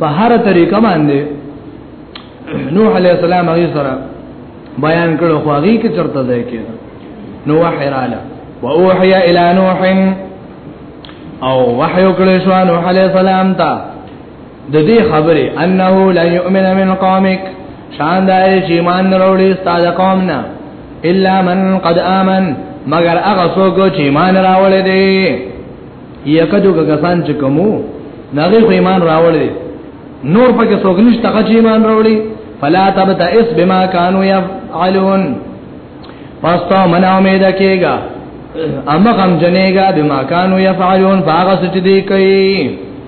په هر طریقه باندې نوح علی السلام هغه سره بیان کړو خو هغه کې چرته ځای کې نو وحی رااله واوحي الى نوح او وحی وکړ شو نوح علی السلام ته د دې خبره انه لا يؤمن من قومك شان دا چې ایمان وروړي ستاسو قوم نه الا من قد امن مگر هغه څوک چې ایمان راوړي دي یکدو کسان چې کومو نغه خو ایمان راوړي نور پکې څوک نشته چې ایمان راوړي فلا تبتئس بما كانوا يفعلون پس ته من امید کېږي اما غم جنېګا بما كانوا يفعلون فاغس چې دی کوي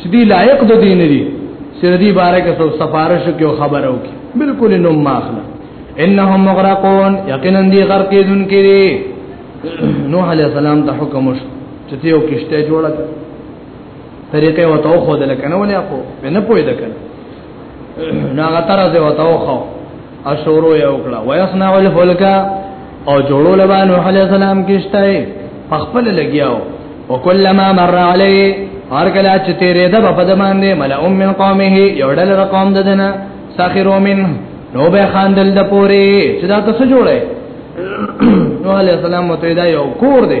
چې دی لایق د دین دی چې د دې باره کې څو سفارش کې او خبرو کې بالکل نو ماخله انهم مغرقون یقینا دی غرق دن کې دی نوح علی السلام ته حکم وشو چې ته یو کشته جوړه طریقې وته خو دلکنه ولې اپو نه پوي دکنه ناغه تر ازه وتاو خو اشورو یو کړه ويصنع الفلک او جوړو لبانو علی السلام کیشته خپل لګیاو وکلما مر علی هر کله چې تیرې ده په دمان دې مل ام من قومه یو ډل رقم ددنه ساخرو من نو به خاندل د پوری چې دا تاسو جوړه نو علی السلام متویدا یو کور دی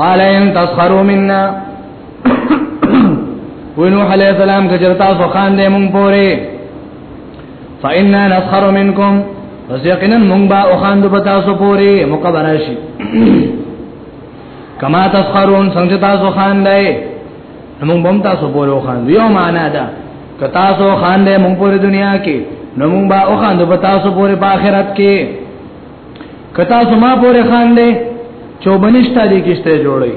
قال ان تسخروا منا ونوح علیہ السلام کجرتا سو خان دے مونږ پوره فإنا نسخر منكم پس یقینا مونږ با او خان دو پتا سو پوره مقبره شي کما تسخرون څنګه تاسو خان دی مونږ بم تاسو پوره خان یو معنا ده که تاسو خان دی مونږ پوره دنیا کې نو مونږ با او خان دو پتا سو پوره په آخرت کې کتا زما پورې خان دې چوبنشتا دې کیشته جوړي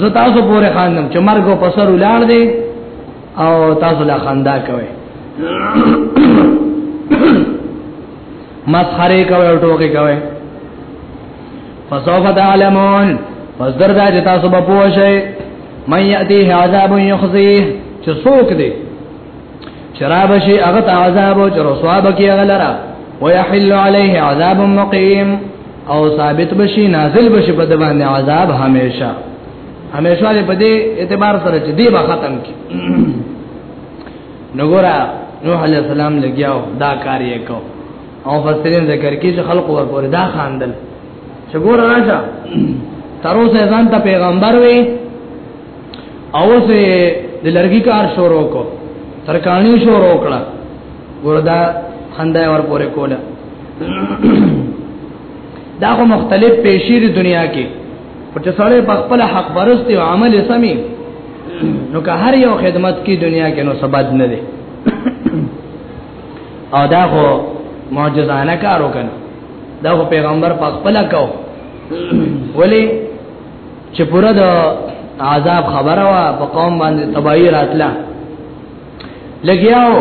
زه تاسو پورې خاندم چې مرګ په سر ولاړ دې او تاسو لا خندا کوي مسخره کوي او ټوکې کوي فسوف تعلمون پس دردا چې تاسو به پوه شئ مې یاتي عذاب یخزیه چې څوک دی شراب شي هغه ته عذاب او چر ثواب کې هغه لرا ويحل عليه عذاب مقيم او ثابت بشي نازل بشي په باندې عذاب هميشه هميشه دې په دې اعتبار سره چې دې به ختم کی نګورا نوح عليه السلام لګیاو دا کار یې کو او فسرین ذکر کې چې خلق ورپور دا خاندل چې ګور راځه تر اوسه ځان ته پیغمبر وي او سه د لرګي کار شروع کو ترکانی شروع کړه وردا خندای ور پورې کوله دا خو مختلف پیشې د دنیا کې په تصالې په خپل حق پرستی او عمل سمي نو که هر یو خدمت کې دنیا کې نو سبد نه دی او دا خو معجزانه کارو کنه دا خو پیغمبر په خپل کو ولی چې پوره د عذاب خبره وا په قوم باندې تباہی راتلا لګیاو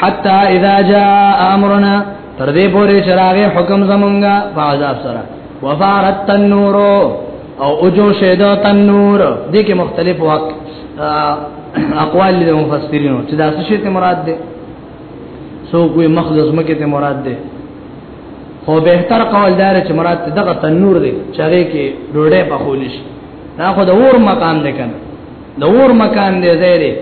حتا اذا جاء امرنا تر دې پورې چراغ حکم زمونږه په عذاب سره وفارت تنور او اوجو شیدا تنور دې کې مختلف وقت اقوال د مفسرینو چې دا څه شی ته مراد ده سو کوئی مخلص مکه ته مراد ده خو به تر قول دار چې مراد دغه تنور دی چې هغه کې ډوډۍ په خول شي دا خو د اور مقام دی کنه د اور مقام دی زیری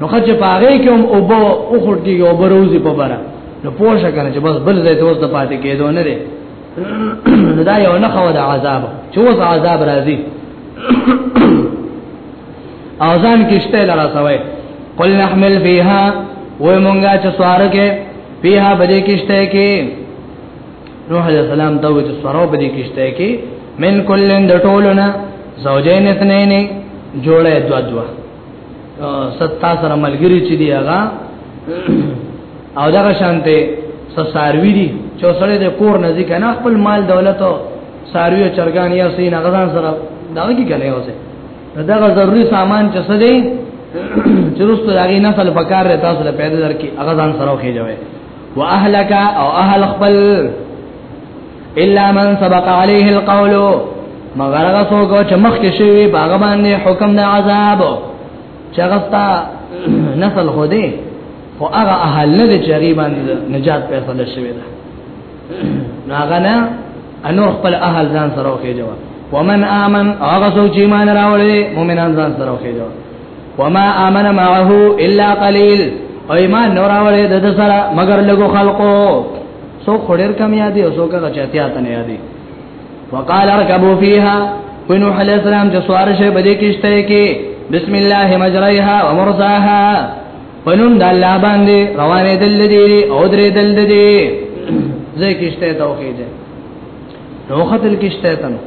نو خچ په هغه کې هم او بو او خټ کې او بروزي په بره نو پوښه کنه چې بس بل ځای ته اوس د پاتې کېدو نه لري دا یو نه خو د عذاب چې اوس عذاب راځي اوزان کشته لرا سوي قل نحمل فيها و مونږه چې سوار کې فيها بدې کشته کې نوح عليه السلام ته وځي سره بدې کشته کې من کلن د ټولنا زوجین اثنین جوړه دوا دوا ستا سره ملګری چې دی هغه او دا شانته سساروی دي چې سره د کور نزدیک نه خپل مال دولت او ساروی چرګان یا سین غزان سره دا کی کنه اوسه دغه ضروري سامان چې څه دی چې رسو دغه نسل په کار رته تاسو له پیدا درکې هغه ځان سره وخی جوړه واهلک او اهل خپل الا من سبق عليه القول مگر هغه څوک چې مخکې شوی باغ باندې حکم د عذاب چې هغه ستا نسل خو دی خو هغه اهل نه چې غیبان نجات پیدا شوی ده ناغنا انو خپل اهل ځان سره وخی جواب ومن امن هغه څوک چې ایمان راوړي مؤمنان ځان سره وخی جواب وما امن معه الا قليل او ایمان نور راوړي د سره مگر لګو خلقو سو خړیر کم یادي او سو کغه چاتیا تنه یادي وقال اركبوا فيها ونوح عليه السلام چې سوار شي بده کیشته کې بسم الله مجريها ومرساها پنوم د الله باندې روانې دل دې او درې دل دې زه کیشته توحید نو خپل کیشته تنو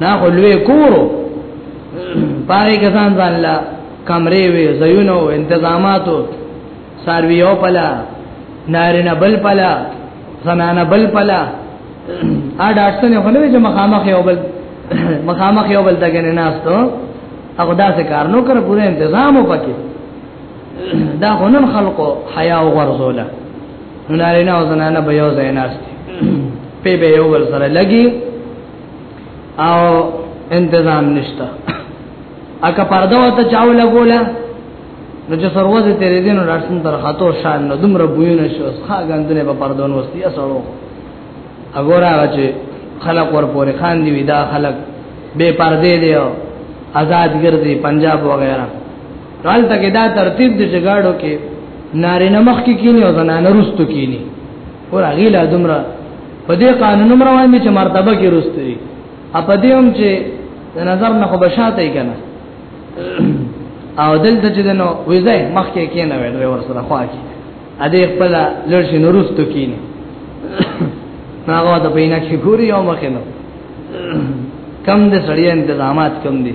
نا خلوی کورو پاره کسان ځان لا کمرې وي زینو تنظیماتو سارویو پلا نارینه بل پلا زنانه بل پلا ا ډاټسن خو نه چې مخامخ یو بل مخامخ یو بل دغه نه ناستو هغه داسې کار نو کړ پوره تنظیم وکړي دا غنن خلقو حیا او ورزوله نو نارینه او زنانه به یو ځای ناست په به یو ور سره لګي او انتظام نشته اګه پرده وته چاو لګولا نو چې سروازه تیرې دین راشن تر خاطو شان نو دومره بوینه شو ښا غندنه په پردون وستي اسړو اګورا چې خلق ور پورې خان دی دا خلق بے پردې دی آزاد ګرځي پنجاب وغیرہ حال تک دا ترتیب د جګړو کې نارینه مخ کې کینی او زنانه رستو کینی ور غیلا دمرا په دې قانون عمر وایي چې مرتبه کې رستو دي ا په دې هم چې د نظر نه خو بشاته کنا او دلته چې دنو ویزه مخ کې کینه وې دوی ور سره خوا کې ا دې خپل لړشي نورستو کینی هغه د پینا کې ګوري او مخ نه کم دې سړی انتظامات کم دي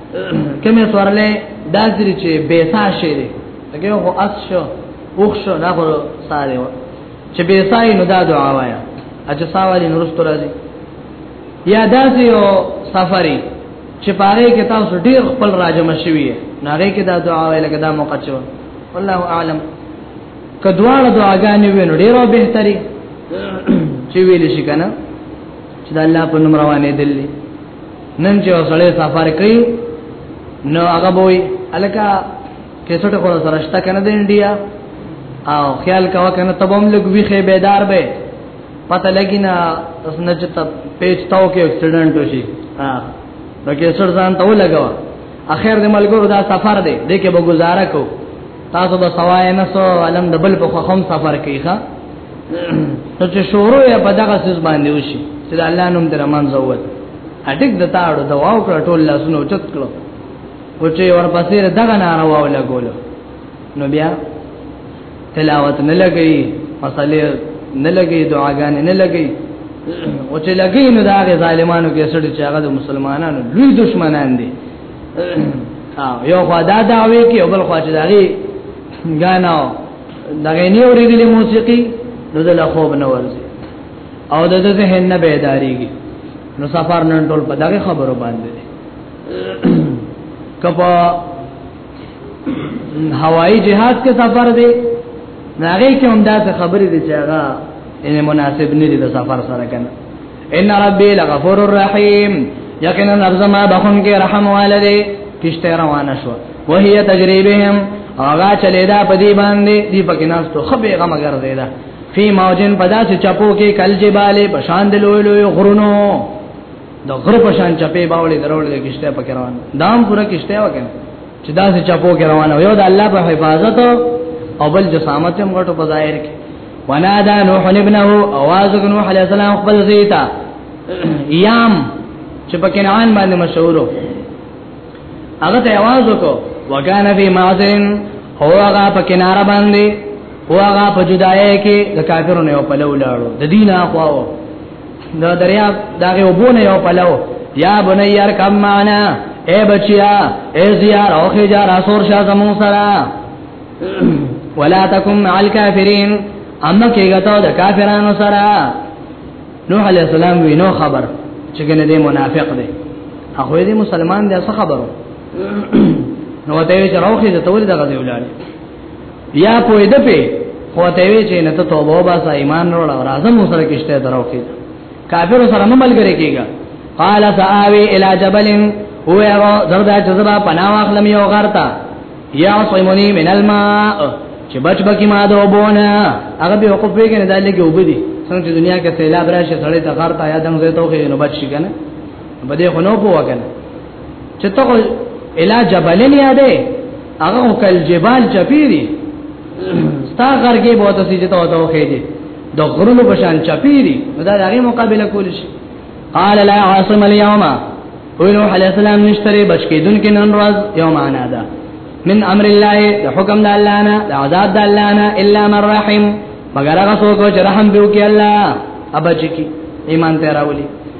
کمه سوارلې دا ځری چې بیسا شي دی هغه هو اس شو اوخ شو دا خو ساره و چې بیسا یې نو دا دعا وایا اجه ساوالي نورستو راځي یا دا چې یو سفري چې پاره کې تاسو ډیر خپل راجم شوی ناره کې دا دعا ویل کې دا موقع چو والله اعلم کدواړه دعاګانې وینو ډیرو بهتري چې ویل شي کنه چې د الله په نوم روانې دي نن چې وسړې سفر کوي نو هغه وای الکه کیسټ خو سره شته کنه د انډیا او خیال کاوه کنه تبوم لګوي خې بیدار به پته لګی نه اسنه چې ته پیچ تاو کې اکسیډنټ وشي ها نو کیسټ ځان ته ولګوا اخر د ملګرو دا سفر دی د کې به گزاره کو تاسو به سوای نه سو علم د بل په خوم سفر کوي ښا ته چې شروع یې په دغه سیس باندې وشي چې الله نوم درمان زوت اټک د تاړو دوا او کړه ټول لاسونو چت کړو او چې ورپسې دغه ناروا ولګولو نو بیا تلاوت نه لګي مصالې نه لګي دعاګان نه لګي او چې لګي نو دا غي ظالمانو کې سړي چې هغه د مسلمانانو لوی دشمنان دي یو خوا دا دعوی کې او بل خوا چې دغه غانا دغه نیوري دي موسیقي نو د لخوب نه ورځي او د ذهن نه بیداریږي نو سفر نن ټول په دغه خبرو باندې کپا هوایی جهاز کې سفر دی ناغه کې هم دا خبرې دي چې هغه ان مناسب نه دي د سفر سره کنه ان ربي لغفور الرحیم یقینا ارزما بخون کې رحم والده کشته روانه شو وهي تجربهم هغه چلیدا په دې باندې دی پکې ناس ته خبره غمګر دی دا فی موجن پداس چپو کې کل جباله بشان د لوی لوی غرونو د غر په شان چپې باولې درول د کشته پکې روان دام پورا کشته وکړ چې داس چپو کې روان یو د الله په حفاظت او بل جسامت هم غټو په ظاهر کې ونادى نوح ابنه اواز نوح عليه السلام خپل زیتا یام چې په کنعان باندې مشهورو هغه ته आवाज وکړو وکانه فی معذرن هو هغه په کناره باندې واغه په جدای کې د کافرو نه په لو لاړو د دینه خواو د دریا دغه وبونه یو په لو یا بنی یار کم معنا اے بچیا اے زیار او خجار اسور شاه زمون سره ولا تکم مع الکافرین اما کېګه ته د کافرانو سره نوح علی السلام وی نو خبر چې کنه دې منافق دی هغه دې مسلمان دی څه خبرو نو ته یې چې راوخې ته ولې دغه دی ولاړ یا په دې په خو ته وی چې نه ته توبه وباسه ایمان وروړه او راځم سره کېشته دروخه کافر سره ملګری کیږي قال ساوي الى جبل هو هغه زردا چې زبا پناه واخلم یو غرتا یا صیمونی من الماء چې بچ بکی ما د وبونه هغه به وقف وی کنه دلې کې وبدي څنګه چې دنیا کې سیلاب راشي سړی ته غرتا یا دنګ زه توخه نو بچ شي کنه بده خو نو پوه کنه چې ته الا جبلن یادې هغه کل جبال چپیری ستا غرګې بہت سي چې ته وته خې دي د غرونو په شان چپیری دا دغه مقابله کول شي قال لا عاصم اليوم وینو علی السلام نشتره بچ کیدون کې نن ورځ یو معنا ده من امر الله د حکم د الله نه د عذاب د الله نه الا من رحم مگر هغه څوک چې رحم به وکي الله ابچ کی ایمان ته راولي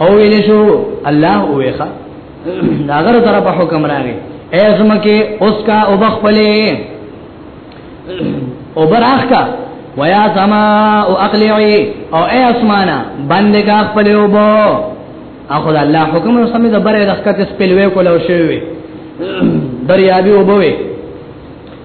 او ویل شو الله وېخه داغه طرف حکم راغی ازم کې اوس کا او بخپلې او براخ کا ويا سما او اقلعي او اي اسمانا باندې کا خپل او بو اخو الله حکم نو سمې د بره د خکته سپلوي کول او شوی دریابي او بوي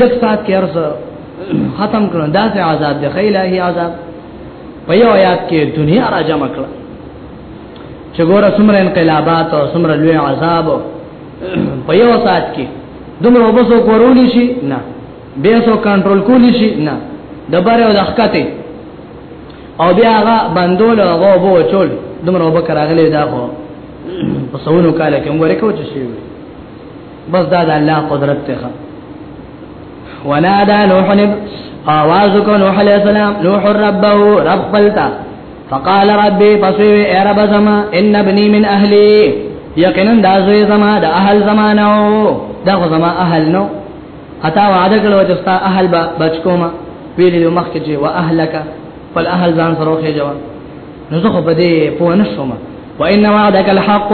لک سات کې ارز ختم کړو دا سه عذاب دی خیلهی عذاب په یو آیات کې دنیا را جمع کړه چې ګوره څومره انقلابات او څومره لوی عذاب په یو سات کې دومره وبسو کورولی شي نه به سو کنټرول کولی شي نه د بره او د حقته او بیا هغه بندول او هغه وو چول دومره وبکر اغلی دا خو په سونو کال کې موږ ورکو چې شي بس دا د الله قدرت ته ونادى نوح نب آواز کو نوح علیہ السلام نوح ربه رب قلتا فقال ربي فسوي اے رب زما ان ابني من اهلي یقینا دا زوی زما د اهل زمانو دا خو زما اهل نو اتا وعده کړو چې ستا اهل با بچکوما ویلې مخکې چې واهلک فل اهل ځان سره خې جواب نو زه خو بده پوه نه شوم وان وعدك الحق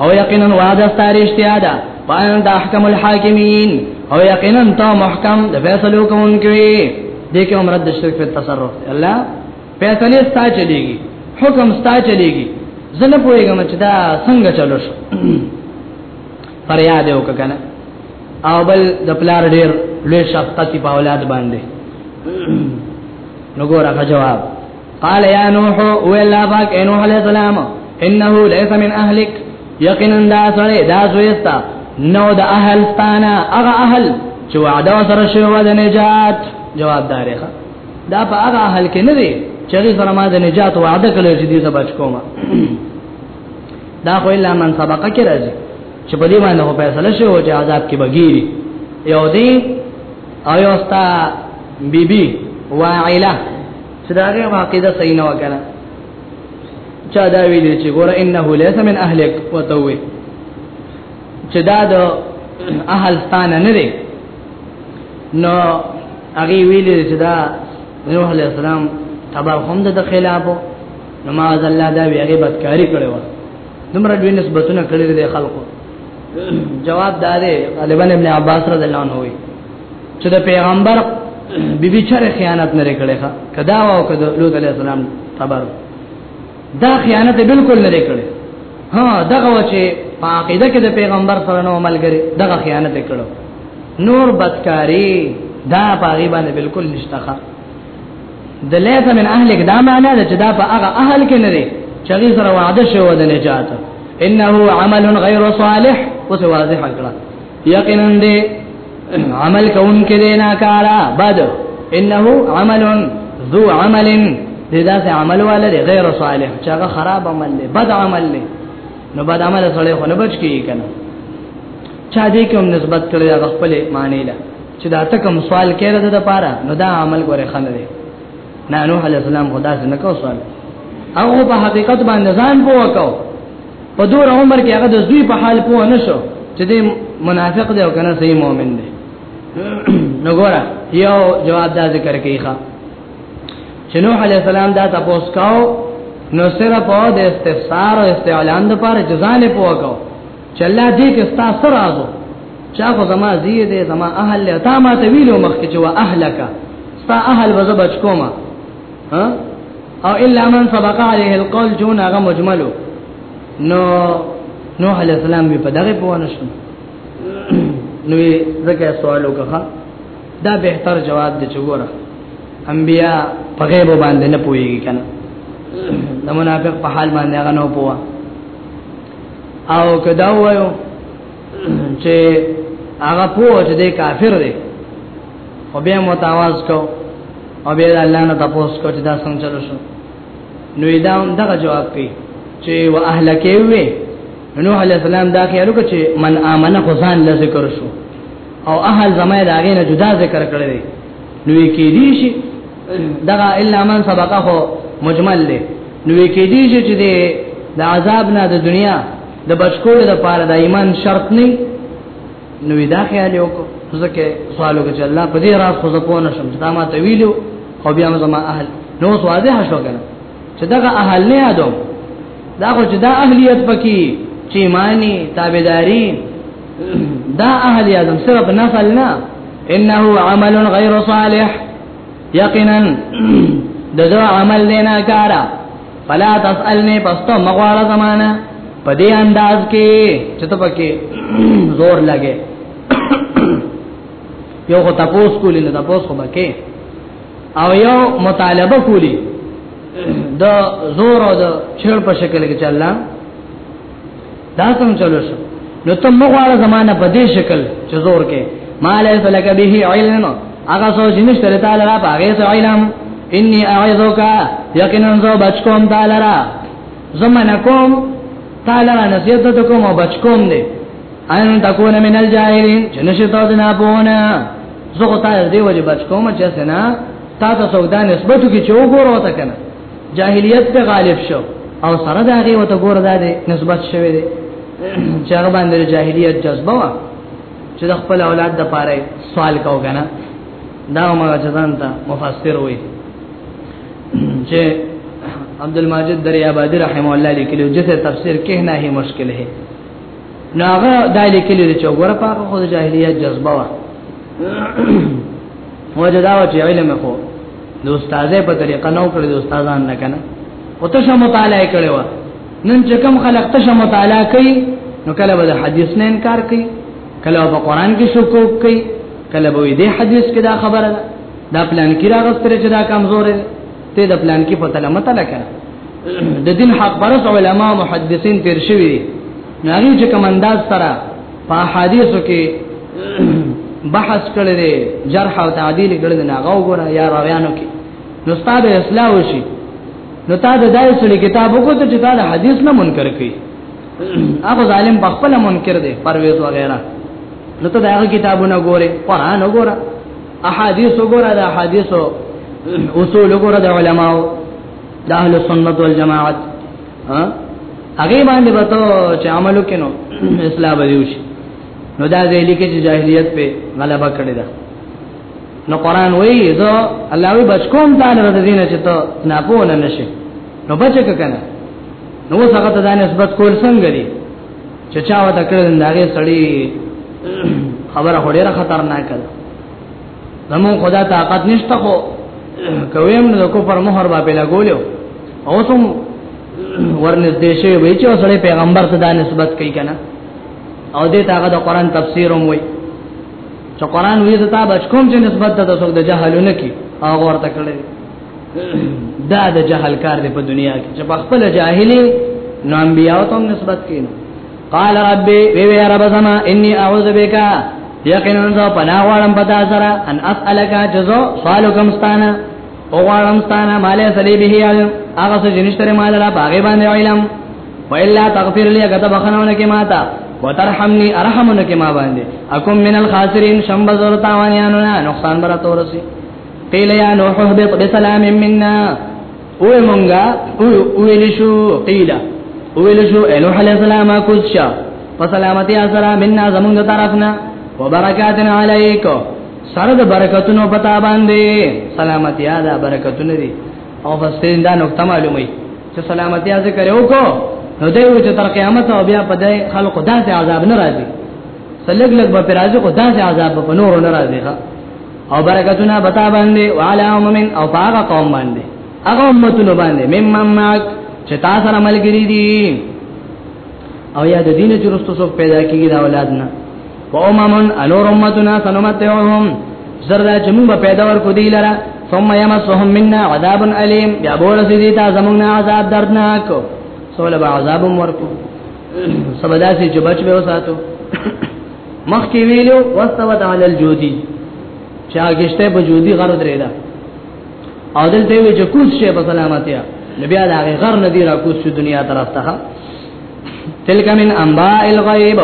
او یقینا وعده ستارشتیا ده وان احکم الحاکمین او یقینا ته محکم د فیصلو کوونکی دې کې عمر د شرک په تصرف الله فیصله ستا چلیږي حکم ستا چلیږي زنه پوهیږم چې دا څنګه چلو شو فریاد وکړه کنه او بل د پلار ډیر لوی شفقت په اولاد باندې نو ګوره جواب قال يا نوح ولا باك إيه نوح عليه السلام انه ليس من اهلك يقينا دا سره دا زويستا نو دا اهل ستانا اغا اهل چې وعده سره شوی د نجات جواب دارخه دا په هغه اهل کې نه دی چې سره ما د نجات وعده کړو چې دې سبا کوم دا خو الا من سبق کې راځي چې په دې باندې هو فیصله شو چې عذاب کې بغیر یو دی او یو ستا بیبي واعله چې دا هغه عقیده صحیح نه وکړه چا دا ویل چې ګور انه ليس من اهلک وتوي چې دا د اهل ستان نه دی نو هغه ویل چې دا نوح علی السلام تبع هم د خلافو نو ما الله دا وی هغه بدکاری کړو دومره دوی نسبتونه کړی دي خلکو جواب دارې طالبان ابن عباس رضی الله عنه وی چې د پیغمبر بیبي چره خیانت نه کړي ښا کدا او کدا لوط علی السلام خبر دا خیانت بالکل نه کړي ها دغه وچه پاقیده کې د پیغمبر سره نو عمل کړي دغه خیانت کړو نور بدکاری دا پاغي باندې بالکل نشته ښا د لیس من اهلک دا معنا ده چې دا په هغه اهل کې نه دی چې غي سره وعده شوی د نجات انه عمل غیر صالح وسواضح کړه یقینا دې عمل کون کې دې ناکارا بد انه عمل ذو عمل دې دا سه عمل والے غیر صالح چې هغه خراب عمل دی بد عمل دی نو بد عمل سره خو نه بچ کیږي کنه چا دې کوم نسبت کړی هغه خپل معنی له چې دا ته کوم سوال کړی د لپاره نو دا عمل ګوره خنه دی نه نوح علی السلام خدا څخه نه کو سوال هغه په حقیقت باندې ځان پوه کو په دور عمر کې هغه د زوی په حال پوه نه شو چې دی منافق دی او کنه صحیح مؤمن دی نو ګوره یو جواب دا ذکر کوي ښا چې نوح علی السلام دا تاسو کاو نو سره په د استفسار او استعلان د پاره جزان په وکاو چې الله دې کې ستا سره راځو چا خو زما زی دې زما اهل له تا ما ته ویلو مخکې چې وا اهلک ستا اهل وځ بچ کومه ها او الا من سبق عليه القول جون هغه مجملو نو نوح عليه السلام په دغه پوانه شو نو زکه سوال وکړه دا به تر جواب دي چګوره انبیا په غیب باندې نه پويږي کنه د منافق په حال باندې هغه نه پوهه او کدا وایو چې هغه پوه چې دی کافر دی او بیا متواز کو او بیا الله نه تاسو کو چې دا څنګه چلو شو نو دا هم دغه جواب کوي چې واهلکه وي نوح علی السلام دا خیالو چې من امن خدان ل ذکر شو او اهل زمای دا غینه جدا ذکر کړی دی نو کې دي شي دغه الا من سبقه مجمل دی نو کې دي چې د عذاب نه د دنیا د بچکول د پاره د ایمان شرط نه نو دا خیال یو کو ځکه سوالو کې الله په دې راز خو زپونه شم دا ما ته ویلو خو بیا ما اهل نو سواده شو کنه چې دا اهل نه یادو دا خو چې دا اهلیت پکې چې معنی تابعداري دا اهل یادم صرف نفل نه انه عمل غیر صالح یقینا دغه عمل نه ناکارا فلا تسالنی پستو مغواړه زمانہ په دې انداز کې چې ته پکې زور لګې یو خو تاسو کولې نه تاسو خو بکې او یو مطالبه کولې د زور او د چړ په شکل کې چللا دا سم چلو شو نو ته مغواړه زمانہ په دې شکل چې زور کې مال فلک به علم هغه سوچ نشته تعالی را پاګه ته علم انی اعذک یقینا زو بچکوم تعالی را زمانہ کوم تعالی را نصیحت ته کوم او بچکوم دې ان تکون من الجاهلین جنشتو دنا بونه زه غوته دې وجه بچکوم چې سنا تا ته سودا نسبتو کې چوغور وته کنه جاهلیت ته غالب شو او سره دا غي وته ګور دا دي نسبت شوی دی چې هغه باندې جاهلیت جذبه وا چې د خپل اولاد د پاره سوال کاو کنه دا ما ځان ته مفسر وي چې عبد الماجد دریا آبادی رحم الله لیکلو جسے تفسیر کہنا ہی مشکل ہے نو هغه دا لیکلی دی چې وګوره په هغه خو د جاهلیت جذبه وه وجه دا و چې علم خو د استادې په طریقه نو کړی د استادان نه کنه او ته شمو مطالعه کړی و نن چې کوم خلک ته شمو مطالعه کوي نو کله به د حدیث نه انکار کوي کله به قران کې شکوک کوي کله به دې حدیث کې دا خبره ده دا پلان کې راغستره چې دا کمزور دی ته د پلان کې پته لمته لکه د دین حق برس علما محدثین تیر شوی دي ناری چې کوم انداز سره په حدیثو کې بحث کړی دی جرح او تعدیل کړی نه غو ګره یا راویانو کې نو ستاسو اصلاح وشي نو تا د دای سړي کتاب وکړو چې تا د حدیث نه منکر کړي هغه ظالم په خپل منکر دی پرويز وغیرہ نو ته دا کتابونه ګوره قران وګوره احادیث وګوره د احادیث اصول وګوره د علماو د اهل سنت والجماعت ها هغه باندې وته چې عمل وکینو اسلام دی وشي نو دا ځای لیکي چې جاهلیت په غلبه کړی دا نو قران وایي زه الله وی بچکوم تعالی رضی دینه چې ته نه پونه نشي نو بچک کنه نو څنګه ته دا نسبت کول څنګه دی چې چا وته کړل داغه سړی خبره هډیره خطرناک ده زمو خدا طاقت نشته خو کویم نو کو پر مہر با په لګولیو اوسم ورنس دیشه وی چې سړی پیغمبر ته دا نسبت کوي کنه او دې تاغه د قران تفسیر هم وی چې قران وی ته تا بچ کوم چې نسبت ته څوک د جهالونه کی هغه ورته کړی دا د جهل کار دی په دنیا کې چې په خپل جاهلی نو انبیاء ته نسبت کینو قال رب وی وی رب زما انی اعوذ بک یقینا ز پنا غوړم پتا سره ان اسالک جزو سوالو کوم ستانه او غوړم ستانه مالې سلی به علم هغه څه جنشتره مال را باغې باندې علم وإلا تغفر لي غته بخنونه کې ماتا وترحمني ارحمونه کې ما باندې اكم من الخاسرين شم بزرتاوانيانو نه نقصان برته ورسي قیل یا نوح اهبط بسلام منا او مونږه او ویل شو قیل او ویل شو نوح علیہ السلام کوشا په سلامتی سره منا زمونږ طرفنا وبرکاتن علیک سره د برکتونو پتا باندې سلامتی دا برکتونه دي او فستین دا نقطه معلومه چې سلامتی ذکر یو کو نو دوی و چې تر قیامت او بیا په دې خلق داسې عذاب نه راځي سلګ لګ به پر راځي خو داسې عذاب په نور نه راځي ښا او برکتونه بتا باندې وعلى امم او فاغه قوم باندې هغه امتونه باندې مم معك چې تاسو سره ملګری دي او یا د دین چرستو څوک پیدا کیږي دا اولاد نه قوممن انور امتنا سنمتعهم زردا چې موږ پیدا ورکو دی لره ثم يمسهم منا عذاب الیم بیا بول سیدی تا زمونږ عذاب دردناک سول به عذاب ورکو سمدا سي چې بچ به وساتو مخ کې ویلو واستوت علی الجودی چې هغهشته په جودی غره درې ده او دلته وی چې کوڅ شي په سلامتیا نبی دا غر ندی را کوڅ دنیا طرف ته تلک من انباء الغیب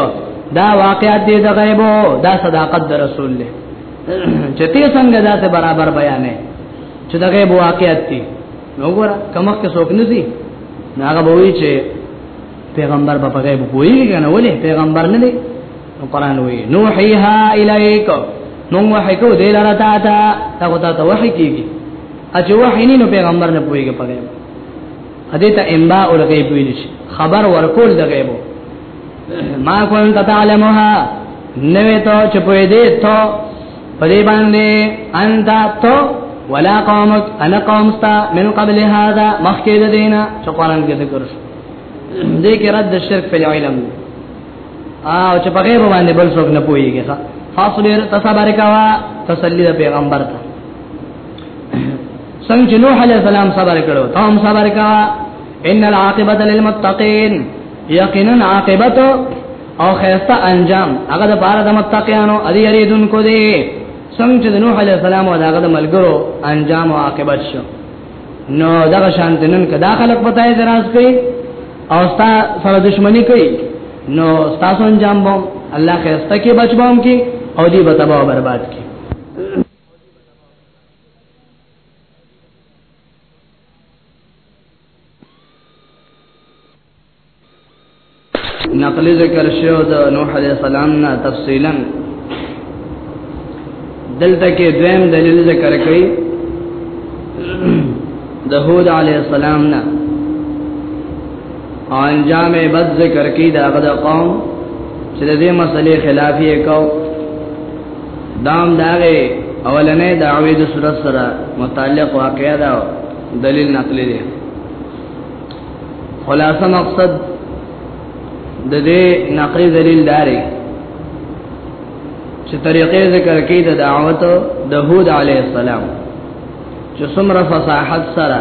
دا واقعات دی د غیبو دا صداقت د رسول له چې تی څنګه دا څه برابر بیانې چې د غیب واقعات دي نو ګوره کمخ کې څوک نسی نو هغه به وی چې پیغمبر به په غیب پوهیږي کنه ولې پیغمبر نه دی نو قران وی نوحیها الیک نو وحی کو دی لاره تا تا هغه ته ته وحی کیږي اجه وحی نه پیغمبر نه پوهیږي په غیب اده ته انباء الغیب ویل شي خبر ورکول د غیبو ما كنت تعلمها نوې ته چې په دې ته پدې باندې انت تو ولا قومك انا قومستا من قبل هذا مخکې د دینه چې قران کې ذکر شو دې کې رد شرک په علم او چې په غیب باندې بل څوک نه پويږي ښا فاصبر تصبر کوا تسلی د پیغمبر ته څنګه چې نوح علی السلام صبر کړو ته هم صبر کوا ان العاقبه للمتقین یقینا عاقبته او خیسته انجام هغه د بار د متقینو ادي یریدون کو دی څنګه چې نوح علی السلام او داغه د ملګرو انجام او عاقبت شو نو دغه شانت نن کدا خلق پتاي دراز کوي او ستا سره دښمنی کوي نو تاسو انجام بو الله خیرسته کې بچبوم کې او دې بتبا برباد کې نقلی ذکر شو د نوح علیہ السلام نه تفصیلا دلته کې دویم دلیل ذکر کړي د هود علی السلام نه او انجام بد ذکر کی دا غد قوم چې د دې مسلې خلاف یې کو دام داغه اولنې دعوی د صورت سره متعلق واقعیا دا دلیل نقلی دی خلاصه مقصد د دې نقلی دلیل داري چې طریقې ذکر کې د دعوت د هود علی السلام چې څومره فصاحت سره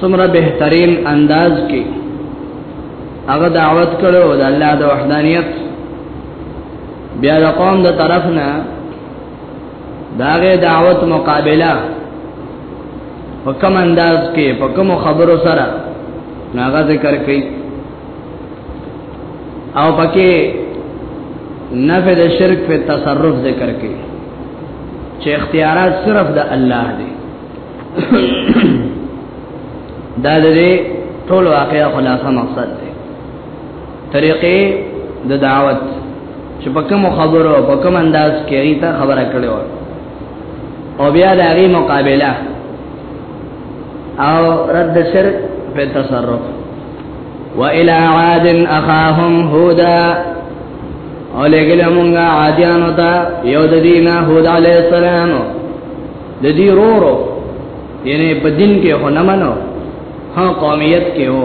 څومره بهترین انداز کې هغه دعوت کړو د الله د وحدانیت بیا د قوم د طرف نه داغه دعوت مقابله په کوم انداز کې په کوم خبرو سره ناغه ذکر کوي او پکې نفع د شرک په تصرف ذکر کوي چې اختیارات صرف د الله دی دا د ټول واقعیا خلاصه مقصد دی طریقې د دعوت چې په کوم خبرو په کوم انداز کې ریته خبره کړې و او بیا د هغه مقابله او رد شرک په تصرف والى عاد اخاهم هودا او لګل مونږه عادیانو ته یو د دینه هود علی السلام د دې رورو یعنی په دین کې هو نه منو ها قومیت کې هو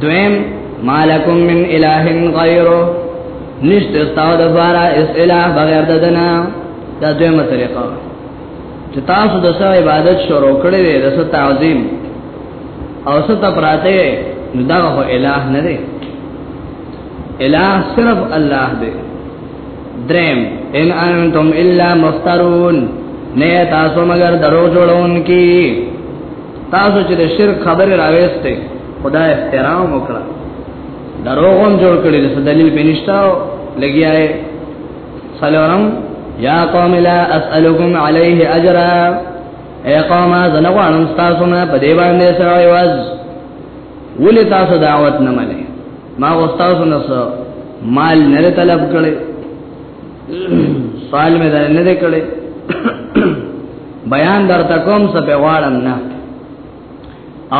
دویم مالکم من اله غیره نشته استاو د بارا اس اله بغیر د دنا دا دویمه طریقه چې تاسو د سره عبادت شروع کړی دی د سره تعظیم او سره پراته نو دا هو اله نه دی اله صرف الله دی درم ان انتم الا مفترون نه تاسو مگر درو جوړون کی تاسو چې د شرک خبره راوېسته خدای احترام وکړه دروغم جوړ کړی د دلیل بنشتاو لګیاي سلام یا قوم لا اسالکم علیه اجرا اے قوم زنوانم تاسو نه په دی باندې سره یواز ولې تاسو دعوت نه منئ ما واستاسو نه مال نه طلب کړي سوال مې نه کړي بیان درته کوم څه په غواړم نه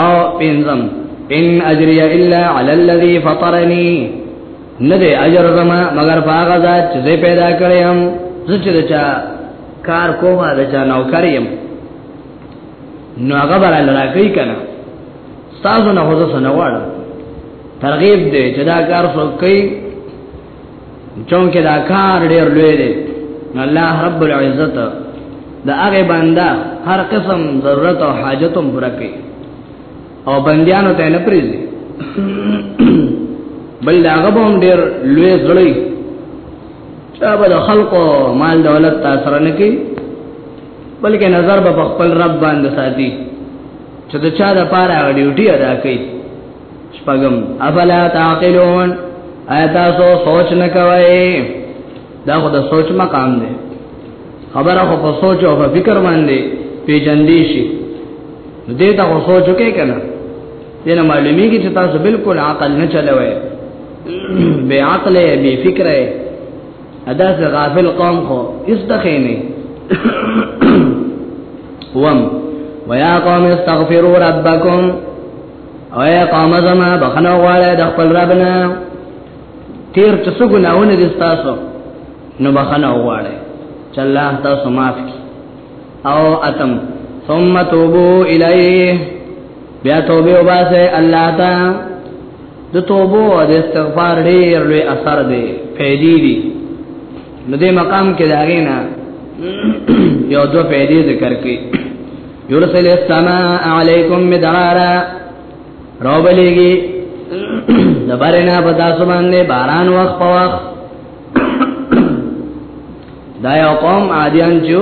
او پینځم ان اجری الا علی الذی فطرنی نه دی اجر زما مگر هغه ذات چې پیدا کړی هم زه چې چا کار کوم دا چا نوکر یم نو هغه بل راکې کنه تاسو نه هوځه سنوړ ترغیب دې چې دا کار څوک کوي چونکه دا کار ډیر لوی دی الله رب العزت دا هغه بنده هر قسم ضرورت او حاجت هم پوره کوي او بندیانو ته نه پریږي بل دا هغه هم ډیر لوی زړی چې به د خلکو مال دولت تاثیر نه کوي بلکې نظر به خپل رب باندې ساتي چې د چا د پاره ډیوټي ادا کوي شپغم افلا تعقلون ایت سو سوچ نه کوي دا خو د سوچ مقام دی خبره خو په سوچ او په فکر باندې پیجندې شي دې ته خو سوچ وکې کنه دې نه معلومیږي چې تاسو بالکل عقل نه چلوي بے عقل ہے بے فکر ہے ادا سے غافل قوم خو اس دخی نہیں وم ویا قوم استغفروا ربکم او یا قوم زما بخنه غواړی د خپل رب نه تیر چې څو ګناونه دي تاسو نو بخنه غواړی چې الله تاسو معاف کړي او اتم ثم توبو الیه بیا توبه وباسه الله تا د توبو او د استغفار ډیر لوی اثر دی پیدې دي نو دې مقام کې دا غینا یو دو پیدې ذکر کړي یورسل السماء علیکم مدرارا روبلیږي دبرنا په تاسو باندې باران وخت په وخت دا یو قوم عادیان چې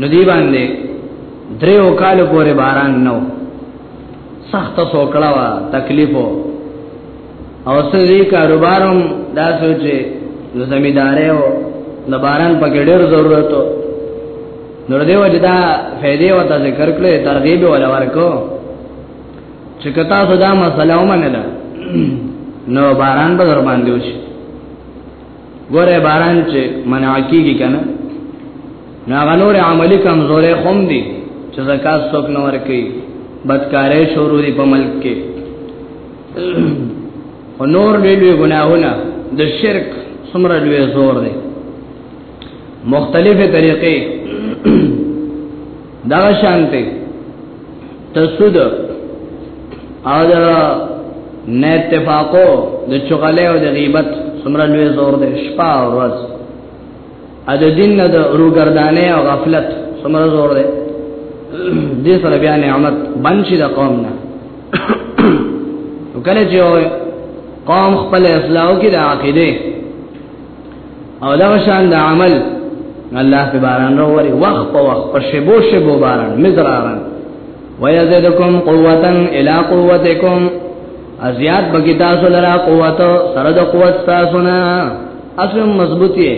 ندی باندې دریو کال پورې باران نو سخت سوکړه وا تکلیفو او سړي کاروباروم دا سوچې نو زمیدارې او د باران په ګډر ضرورت نور دیو جدا فائدې او تا ذکر کړې ترغیب ولا ورکو چې کتا سودا مسله ومنله نو باران به در باندې وشي ګوره باران چې منع کیږي کنه نا غنور عملی کمزورې خوم دي چې زکات څوک نه ورکي بدکارې شروع دي په ملک کې او نور لوی لوی ګناهونه د شرک څومره لوی زور دی مختلفه طریقې دا شانته تسود او د نه اتفاقو د چغلې او د غیبت څومره لوی زور دی شپه او ورځ ا د دین نه د روګردانه او غفلت سمره زور ده دې سره بیا نعمت بنشي د قوم نه وکړي چې قوم خپل اصلاح کې د عقیده او دا شان د عمل الله په باران وروړي وخت په وخت په شبو شبو باران مزراران ويزدكم قوتا الى قوتكم ازیات بګی تاسو لرا قوت سره د قوت تاسو نه اسم مضبوطی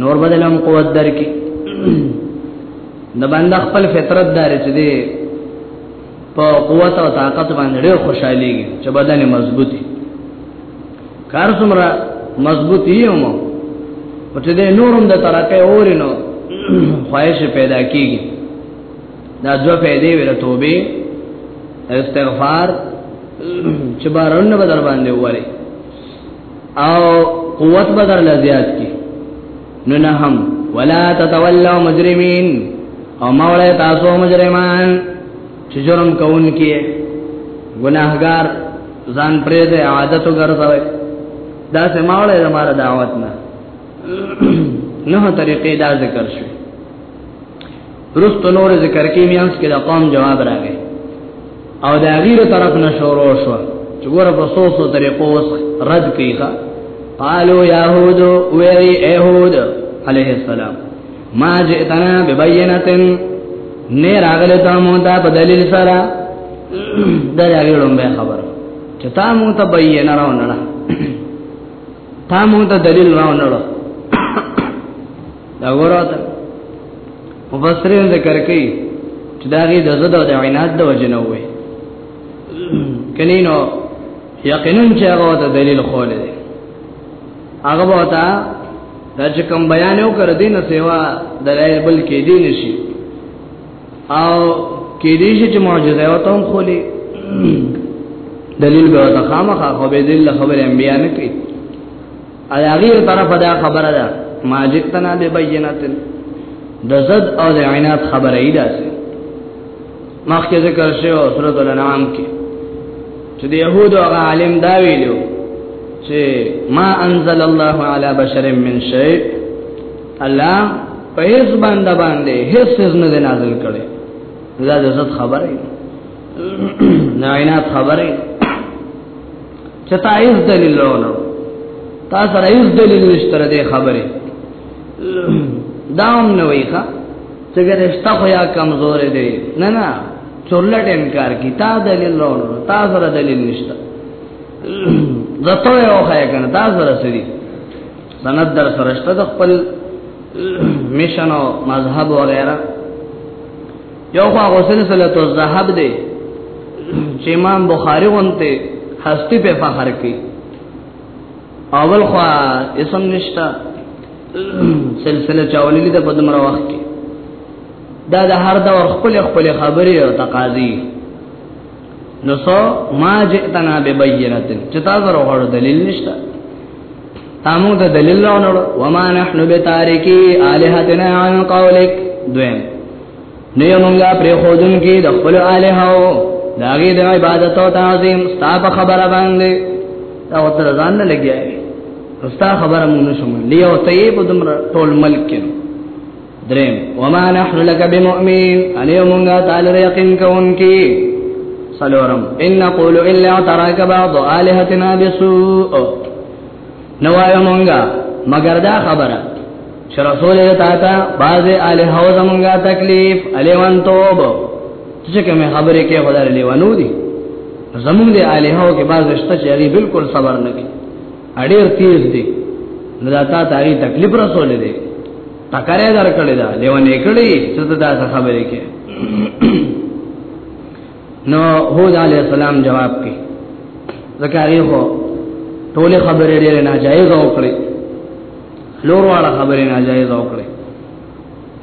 نور بدلم قوت درکی د باندې خپل فطرت دار چې دی په قوت او طاقت باندې ډېر خوشاليږي چې بدن مضبوطی کار څومره مضبوطی هم په دې نورم د ترقه اورینو خواهش پیدا کیږي دا دو پیدې ویل توبه استغفار چې بارونه بدر باندې وره او قوت بدر لزیات کی نو نه هم ولا تتولوا مجرمين او مولا تاسو مجرمان چې جرم کوونکي ګناهګار ځان پرې د عادت وګرځوي دا سماوله زماره دعوت نه نه طریقې دا ذکر شوی رست نور ذکر کې میانس کې د قوم جواب راغی او د غیر طرف نه شروع شو چې ګوره په څو څو طریقو وس رد کیخه قالو يهود وی يهود عليه السلام ما جئتنا ببينه نه راغله ته مو دا په دلیل سره دا یو به خبر چې تا مو ته بینه راونړه تا مو ته دلیل راونړه دا ورته مفسرین ذکر کوي چې دا غي د زده د عنایت د وجه نه وي کلینو یقینا چې هغه د دلیل خول دی هغه وتا دا چې کوم بیان یو کړ دین سیوا دلایل بل کې دین شي او کې دې چې معجزه او تم خولي دلیل به وتا خامخا خو به دلیل خبره انبیا نه کوي ایا غیر طرف دا خبره ده ما جئتنا ببینات د زد او د عینات خبره ای ده مخکې ذکر شوی سورۃ الانعام کې چې د يهودو هغه عالم دا ویلو چې ما انزل الله علی بشر من شیء الله په هیڅ باندې باندې هیڅ څه نه نازل کړي دا د زد خبره نه عینات خبره چتا هیڅ دلیل راونه تا سره هیڅ دلیل نشته دې خبره دا هم نه وای ښا څنګه رښتا خو یا کمزور دی نه نه چورلټ انکار کی تا دلیل راونه تا سره دلیل نشته زته یو خای کنه تا سره سری سند در سره شته خپل میشن او مذهب وغیرہ یو خو هغه سلسله تو ذهب دی چې امام بخاری وانته هستی په فخر کوي اول خو اسم نشتا سلسله چاولې ده په دمر وخت کې دا د هر دا ور خپل خپل خبرې او تقاضي نو سو ما جئتنا ببینه چې تاسو ورغړو دلیل نشته تامو ته دلیل راونړو وما نحنو بتارکی آلهتنا عن قولک دویم نیو مونږه پر خودن کې د خپل آلهو داغه د عبادت او تعظیم ستا په خبره باندې دا وتر ځان نه لګیایي ستا خبره مونږ نشو لیو طیب دمر ټول ملک کې دریم وما نحن لك بمؤمن ان يومغا تعالی یقین کوونکی سلورم ان نقول الا اعتراك بعض الهتنا بسوء نوایو مونږه مگر دا خبره چې رسول الله تعالی بعض الهه زمونږه تکلیف الیوان توب چې کوم خبره کې خدای لیوانو دي زمونږ د الهه کې بعض شته چې هغه بالکل صبر نه کوي اړیر تیز دي نو دا تا تاری تکلیف رسول دي ټکرې درکړې دا لیونه کړې چې دا څه خبرې کې نو هود علی السلام جواب کې زکاری هو ټول خبرې ډېر ناجایز او کړې لور والا خبرې ناجایز او کړې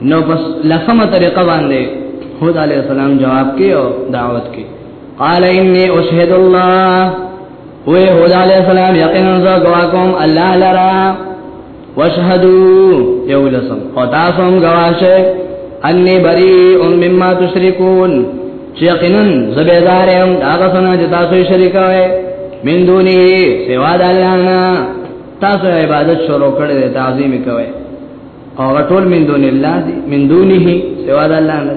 نو بس لسمه طریقه باندې هود علی السلام جواب کې او دعوت کې قال انی اشهد الله وی هود علی السلام یقینا زګوا کوم الله لرا واشهدو یو لسم او تاسو هم گواشه انی بریء مما تشرکون چې یقینا زبیدار هم هغه څنګه چې تاسو شریک وای من دونی سوا د الله نه تاسو عبادت شروع کړی دی تعظیم کوي او ټول من دون الله دی من دونه سوا د الله نه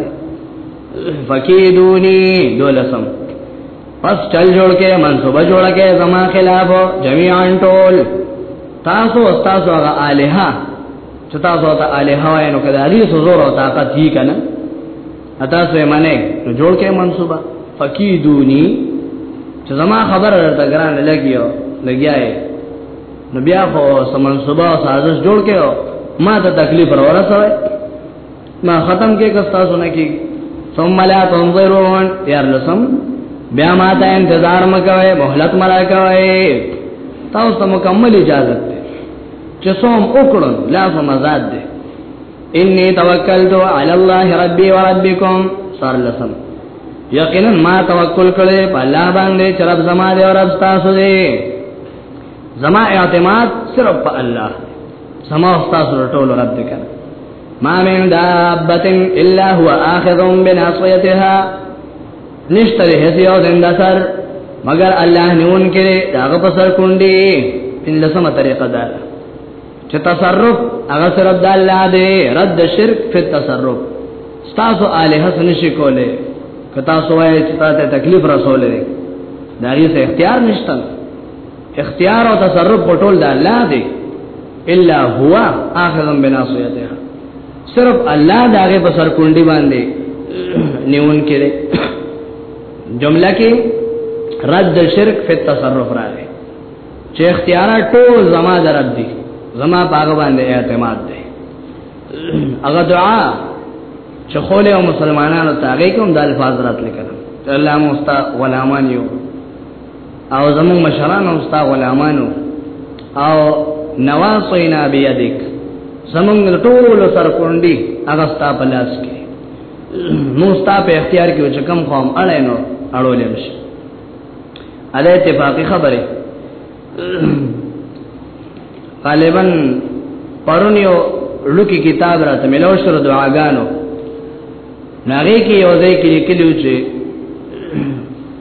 فکیدونی دولسم پس چل جوړ کې منصوبه جوړ کې زما خلاف جميعا ټول تاسو تاسو هغه الها چې تاسو ته الها وای نو کله دې زور او طاقت یې کنه اته سه منه نو جوړ کې منصوبه فقیدونی چې زما خبر درته ګران لګیو لګیاي نو بیا خو سمنصوبه سازش جوړ کې ما ته تکلیف ورسوي ما ختم کې کستا سونه کې ثم لا تنظرون یار لسم بیا ما ته انتظار مکوي مهلت ملا کوي تاسو ته مکمل اجازه ده چې څوم وکړو لا مزاد ده انی توکلت علی الله ربی و ربکم سر لسم یقینا ما توکل کړې په الله باندې چې رب زما دې او رب تاسو دې زما اعتماد صرف په الله سما او تاسو ټول رب دې کړ ما من دابت الا هو آخذ بناصيتها نشتر هیڅ یو زنده سر مگر الله نیون کړي داغه په سر کونډي ان لسمه طریقه ده چې تصرف هغه سره د الله دی رد شرک په تصرف تاسو الہ سن شي کوله کتا سوای چې تاسو تکلیف رسولې دا یې اختیار نشته اختیار او تصرف په ټول د الله دی الا هو اخذ بناصيتها صرف الله داغه په سر کونډي باندې نیون کړي جمله کې رد شرک فی التصرف راغی چې اختیارات ټول زما درب دي زما باغ باندې اعتماد دی هغه دعا چې خوله او مسلمانانو ته هغه کوم د الفاظ رات لیکل الله مستا ولامان یو او زمو مشران او ستا غلامانو او نواصینا بیدک زمون ټول سر کونډي هغه ستا په لاس کې نو ستا په اختیار کې چې کم قوم اړه نو اړولې مشه اله اتفاقی خبره غالبا پرون یو لوکی کتاب راته ملو شر دعاګانو ناغه کې یو ځای کې لیکلو چې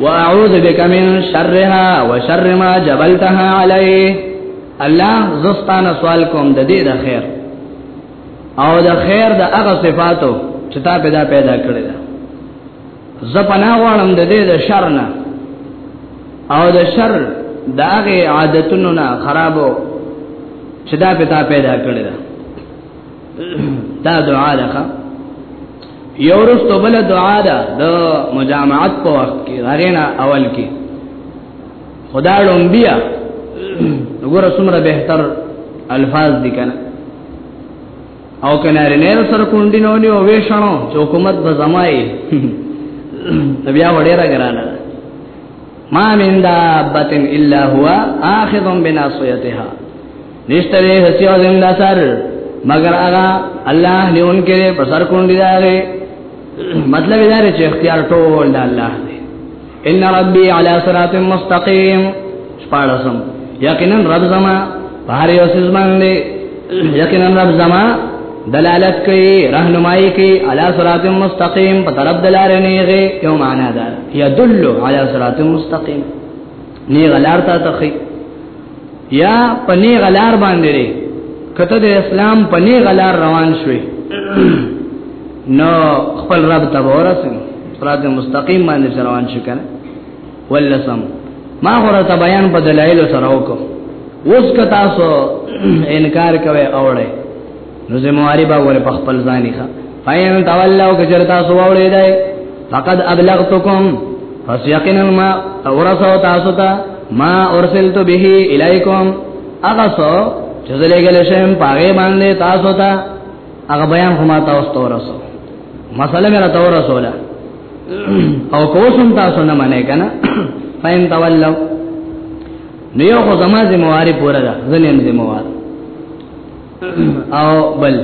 واعوذ بك من شرها وشر ما جبلتها عليه الله زستانه سوال کوم د دې د خیر او د خیر د هغه صفاتو چې تا پیدا پیدا کړی دا زپنا غواړم د دې د شر نه او د شر د هغه عادتونو نه خرابو چې دا پیدا پیدا کړی دا دا دعا ده یو رستو بل دعا ده د مجامعت په وخت کې غرینا اول کې خدا لومبیا وګوره څومره بهتر الفاظ دي کنه او کناره نه سره کونډي نو نیو ویشنو چې حکومت به زمای بیا وړه را ګرانه ما من دابتن الا هو اخذ بناصيتها نشته دې هسي او زنده سر مگر هغه الله نه اون کې په سر کونډي داري مطلب دا دی چې اختیار ټول د الله دی ان ربي على صراط مستقيم شپارسم یقینا رب زما بهر یو سیس باندې یقینا رب زما دلالت کوي راهنمایي کوي على صراط مستقيم په طرف دلارې نه یو معنا ده يدل على صراط مستقيم نه غلار تا تخی یا په نه غلار باندې لري کته د اسلام په نه غلار روان شوي نو خپل رب ته ورسې صراط مستقیم باندې روان شي کنه ولسم ما غره بیان په دلایل سره وکړو اوس که تاسو انکار کوي اوړئ نو زمواري با ور په خپل ځان ښه فاین تولوا کجرتا سو وړې دی فقد ابلغتکم پس یقینا ما اورسو تاسو ته ما ارسلت به الیکم اغه سو چې زلګل شم پاګې باندې تاسو ته هغه بیان هم تاسو ته ورسو مسله مې را ته ورسوله او کوسم تاسو نه منې کنه فین تولوا نو یو خو زما ذمہ واری پوره ده زنیم ذمہ واری او بل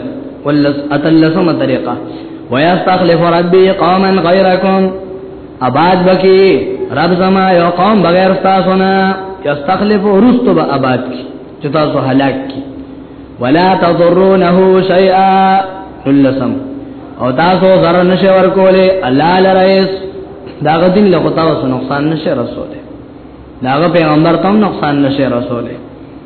ولس اتلسمه طریقه ويستخلف ربي قوما غيركم اباد بکی رب زما یو قوم بغیر تاسو نه یستخلف ورست به اباد کی چې تاسو هلاک کی ولا تضرونه شيئا ولسم او تاسو zarar نشه ورکوله الله لرئیس داغه دین له تاسو نقصان نشه رسوله داغه پیغمبر تم نقصان نشه رسوله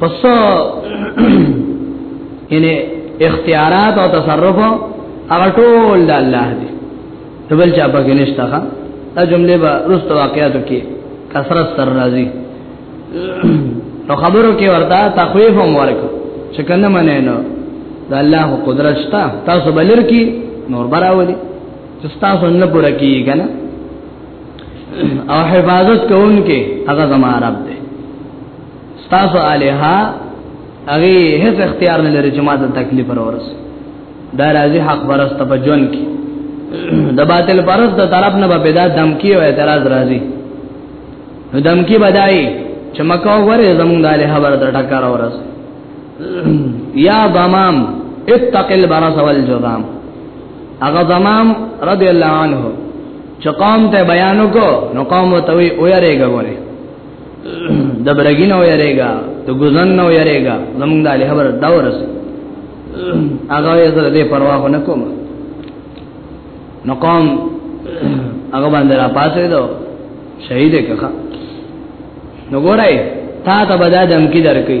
پس یعنی اختیارات او تصرف هغه ټول د الله دی بل چا پکې نشته ښا دا جمله به رست واقعاتو کې کثرت سر راځي نو خبرو کې ورته تخویف هم ورکو چې کنه منه نو د الله قدرت شته تاسو بلر کې نور براولي چې تاسو نه پوره کیږي کنه او حفاظت کوونکې هغه زما رب دی تاسو الها هغه هیڅ اختیار نه لري چې ما ته تکلیف ورورس دا راځي حق برسته په جون کې د باطل پرس د طرف نه به پیدا دمکی او اعتراض راځي نو دمکی بدای چې مکه وره زمونږ د الها بر د ټکر ورس یا ضمام اتق البرس والجذام اغه ضمام رضی الله عنه چې قوم ته بیان وکړو نو قوم ته وی او یریږي د برګین او یریګا د ګزن نو یریګا زمونږ د علی خبر دا ورس هغه یې سره دې پروا نه کوم نو قوم هغه باندې را پاسې دو شهید کخه نو ګورای تا ته بدا دم کی درکې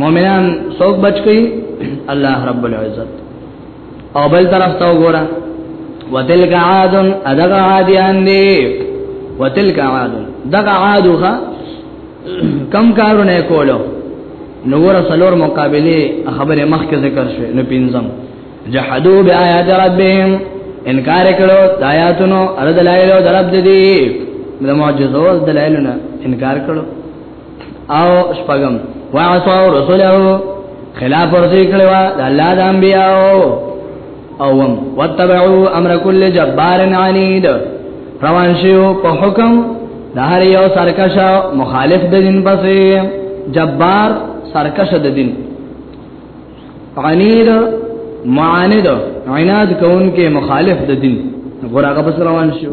مؤمنان څوک بچ کی الله رب العزت او بل طرف ته وګوره وتلک عاد ادغ عادیان دی وتلک عاد دغه عادوخه کم کارونه کولو نو ور سلور مقابله خبره مخکې ذکر شوه نو پینځم جحدوا بیاات ربهم انکار کړو دایاتونو ارد لایلو درب دي د معجزو دلایلونه انکار کړو او شپغم وعصوا رسوله خلاف ورزي کړو د الله د انبياو اوم وتبعوا امر كل جبار عنيد روان شو په حکم د هر یو سرکش مخالف د دین پسې جبار سرکش د دین عنید معاند عناد کون کې مخالف د دین غره غبس روان شو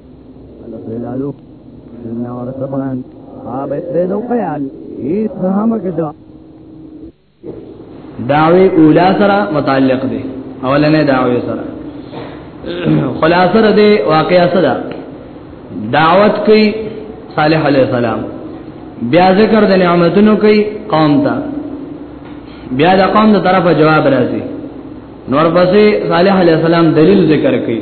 الهلالو إنا ورثبان هذا السيد القيال إسلام كده دعوی اولا سره متعلق دی اولنې دعوی سره خلاصه ده واقعا سره دعوت کوي صالح علیہ السلام بیا ذکر د نعمتونو کوي قوم ته بیا د قوم د طرفه جواب راځي نور پسې صالح علیہ السلام دلیل ذکر کوي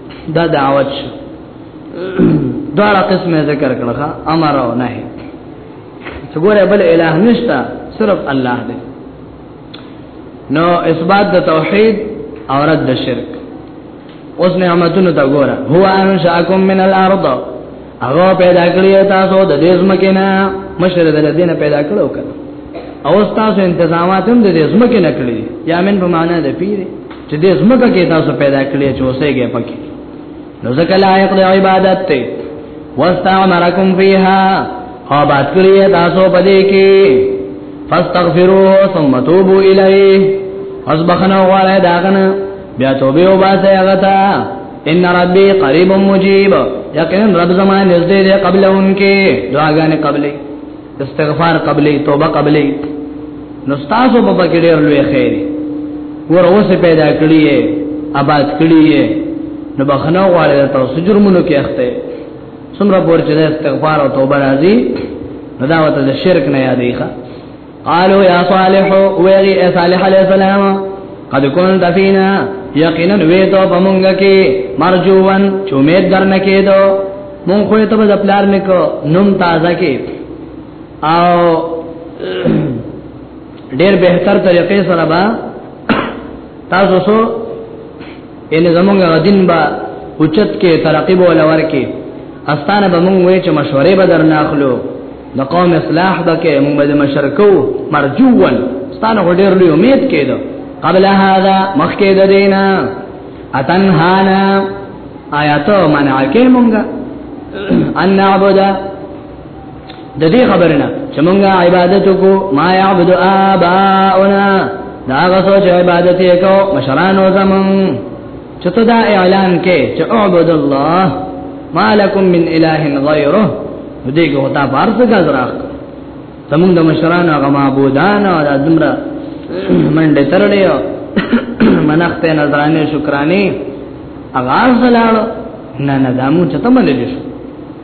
دا دعوت شو دواړه قسمه ذکر کړه امر او نهي چې ګوره بل الہ نشتا صرف الله دی نو اثبات د توحید او رد د شرک اوس نعمتونو ته ګوره هو انشاکم من الارض هغه پیدا کړی تاسو د دې زمکه نه مشر د دینه پیدا کړو کړه او تاسو انتظامات هم د دې زمکه نه کړی یا من په معنا د پیر چې دې زمکه کې تاسو پیدا کړی چې اوسېږي پکې نو ځکه لایق د عبادت ته واستعمرکم فیها آباد کړی تاسو پدې کې فاستغفروه ثم توبوا الیه اصبحنا وعلى داغنا بیا توبه وباسه هغه ته ان ربي قريب مجيب یقینا رب زما نزدې دې قبل انکه دعاګانې قبلې استغفار قبلې توبه قبلې نو تاسو په پکې ډېر لوی خیر ور اوسه پیدا کړی یې آباد کړی یې نو بخنه غواړي تاسو جرمونو کې اخته څومره پور چې استغفار او توبه راځي نو دا وته شرک نه یادېږي قالو یا صالح ویلی ای صالح علیہ السلام قد کنت فینا یقینا ویتو پمونگا کی مرجوان چومید درنکی دو مون خوی تو بدا پلار نکو نم تازه کی او ډیر بهتر طریقې سره با تاسو سو ان زمونږ دین با اوچت کې ترقیب ولور کې استانه به مونږ وې چې مشورې به درناخلو د قوم اصلاح بکې موږ به مشرکو مرجوون ستانه ډېر لوی امید کېده قبل هذا مخکې د دینا اتنهانا آیات منع کې مونږه ان نعبد د دې خبرنا چې مونږه عبادت کو ما يعبد آباؤنا دا غسو چې عبادت یې کو مشرانو زمون چې ته دا اعلان کې چې اعبد الله ما لكم من اله غيره دې کو تا بارڅ غز راخ زمونږ د مشران هغه معبودان او دمره منډه ترلې منخت نظرانه شکرانه اغاز لاړو نه نه دامو چته ملې شو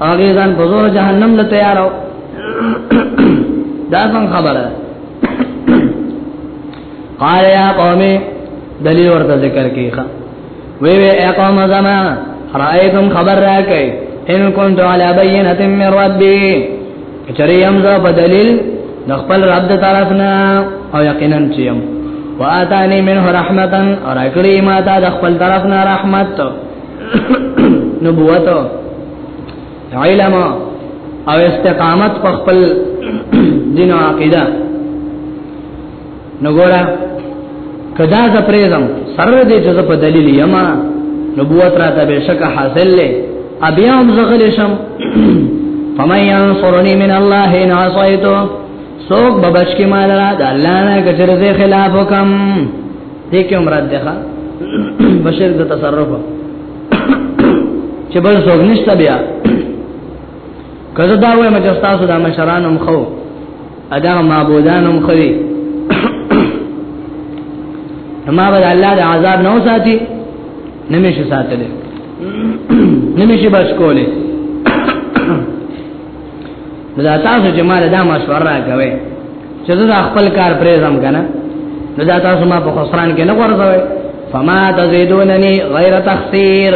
هغه ځان په زور جهنم له تیارو دا څنګه خبره قال يا قوم دلیل ورته ذکر کیخه وی وی اقام زما رایتم خبر راکئ ان كنت على بينه من ربي چریم زو په دلیل د خپل رب د طرف نه او یقینا چیم واتانی منه رحمتا اور اکلی ما تا د خپل طرف نه رحمت نبوت علم او استقامت په خپل دین او عقیده نګورا کدا ز پرېزم سره دې چې په دلیل یما نبوت را ته بشک حاصل لې ابیا هم زغل شم فمن ينصرني من الله ان عصيته سوق ببچ کی مال را د الله نه کچره خلاف وکم دې کې عمر ده بشر د تصرف چې بل څوک نشته بیا کله دا وای مې تاسو د مشران هم خو ادا معبودان هم خوي ما به الله د عذاب نه وساتي نمیشه ساتله نمیشه بس کوله نو دا تاسو چې مال دا مشوره راکوي چې دا خپل کار پرې زم کنه نو دا تاسو ما په خسران کې نه ورځوي فما تزيدونني غير تخسير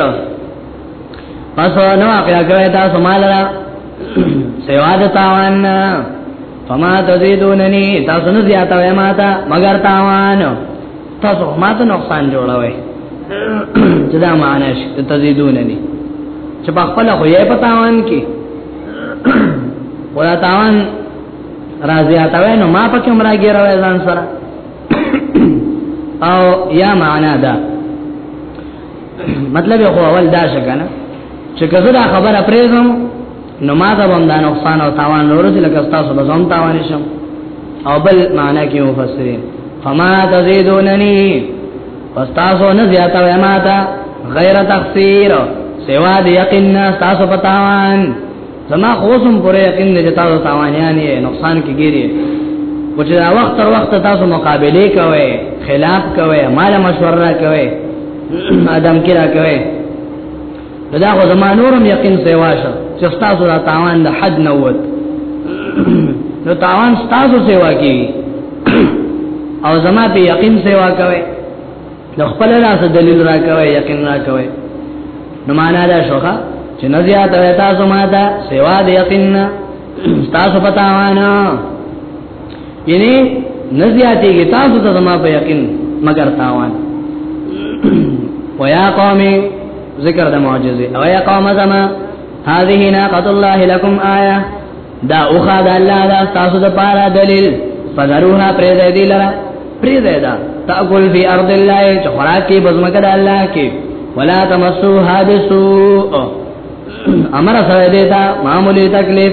پس نو اقیا کوي تاسو مال را سیوا د تاوان فما تزيدونني تاسو نه زیاتوي ما ته مگر تاوان تاسو ما ته نقصان جوړوي چې دا معنی تزيدونني چې په خپل خو یې پتاوان کې ولا تاوان راځي اتاوي نو ما پکې عمره ګیروي ځان سره او یا معنا دا مطلب خو اول دا شګنه چې کزه دا خبره پریزم نو ما دا باندې نقصان او تاوان ورته لکه تاسو به زوم تاوان شم او بل معنا کې مفسرین فما تزيدونني پس تاسو نه زیاته وای ما تا غیر تخفیر سوا دی یقین تاسو پتاوان زما خوسم پورې یقین دې تاسو تاوانیان یې نقصان کې ګیری او چې دا وخت تر وخت تاسو مقابله کوي خلاف کوي مال مشوره کوي ادم کرا کوي دا خو زمانورم یقین سیواشه چې تاسو را تاوان د حد نه ووت نو تاوان تاسو سیوا کی او زما په یقین سیوا کوي نو خپل لاس دلیل را کوي یقین را کوي نو معنا دا شوخه چې نه زیات تاسو ما دا سیوا د یقین تاسو پتاوانه یعنی نزیاتی کی تاسو ته زما په یقین مگر تاوان ویا قومی ذکر د معجزه او یا قوم زما هذه ناقۃ الله لكم آیه دا اوخا د الله دا تاسو د پاره دلیل فذروها پرې دی لرا پرې دی دا تاکل فی ارض الله چې خوراک کې بزمکه د الله کې ولا تمسوها بسوء امر سره دیتا معمولی تکلیف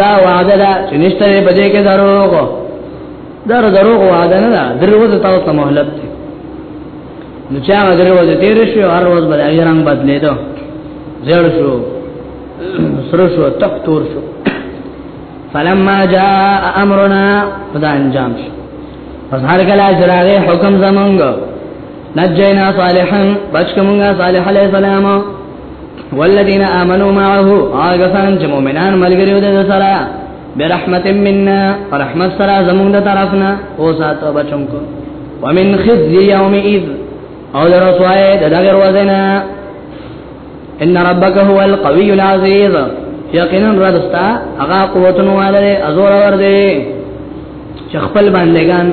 دا وعده ده چې نشته په دې کې دروغ دا دروغ وعده نه ده دروغ ته تاسو ته مهلت دی نو چا دروغ ته تیر شو هر ورځ به یې رنگ بدلې دو زړ شو سر شو تک تور شو فلما جاء امرنا فدا انجام شو پس هر کله چې راغی حکم زمونږ نجینا صالحا بچ کومه صالح علیہ السلام والذین آمنوا معه هغه سان چې مؤمنان ملګری ودی سره برحمت منا رحمت سره زمونږ د طرفنا او ساتو بچم کو ومن خزي يوم اذ او در رسوای د دغه وزنا ان ربک هو القوی العزیز یقینا ربستا هغه قوتونه والے ازور ور دي چې خپل بندگان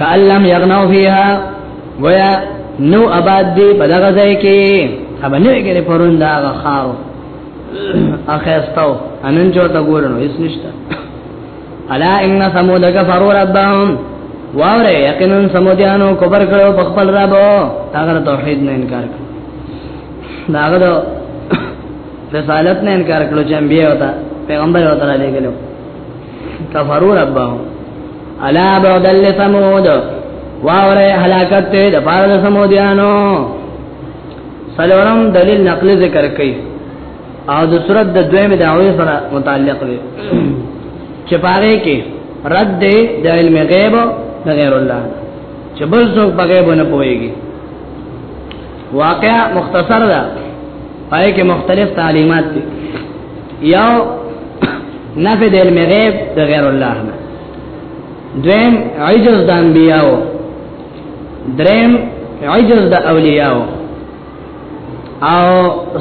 کالم یغنو فیها ویا نو آباد دی په دغه ځای کې اب نه کېږي پرون دا غخارو اخستو انن جو تا ګورنو هیڅ نشته الا ان ثمود کفروا ربهم واوره یقینا سمودیانو کبر کړو په خپل رب هغه توحید نه انکار کړ دا هغه د رسالت نه انکار کړو چې انبیاء وتا پیغمبر وتا لګلو کفرو ربهم الا بعدل لثمود واوره هلاکت ته د پاره د سمودیانو سلورم دلیل نقل ذکر کړي او د صورت د دویمه دعوی سره متعلق دی چې پاره کې رد دی د علم غیب د غیر الله چې بل څوک په غیب نه پويږي واقعا مختصر ده پای کې مختلف تعلیمات دي یو نفی د علم غیب د غیر الله نه دویم عجز د انبیاء دریم عجز د اولیاء او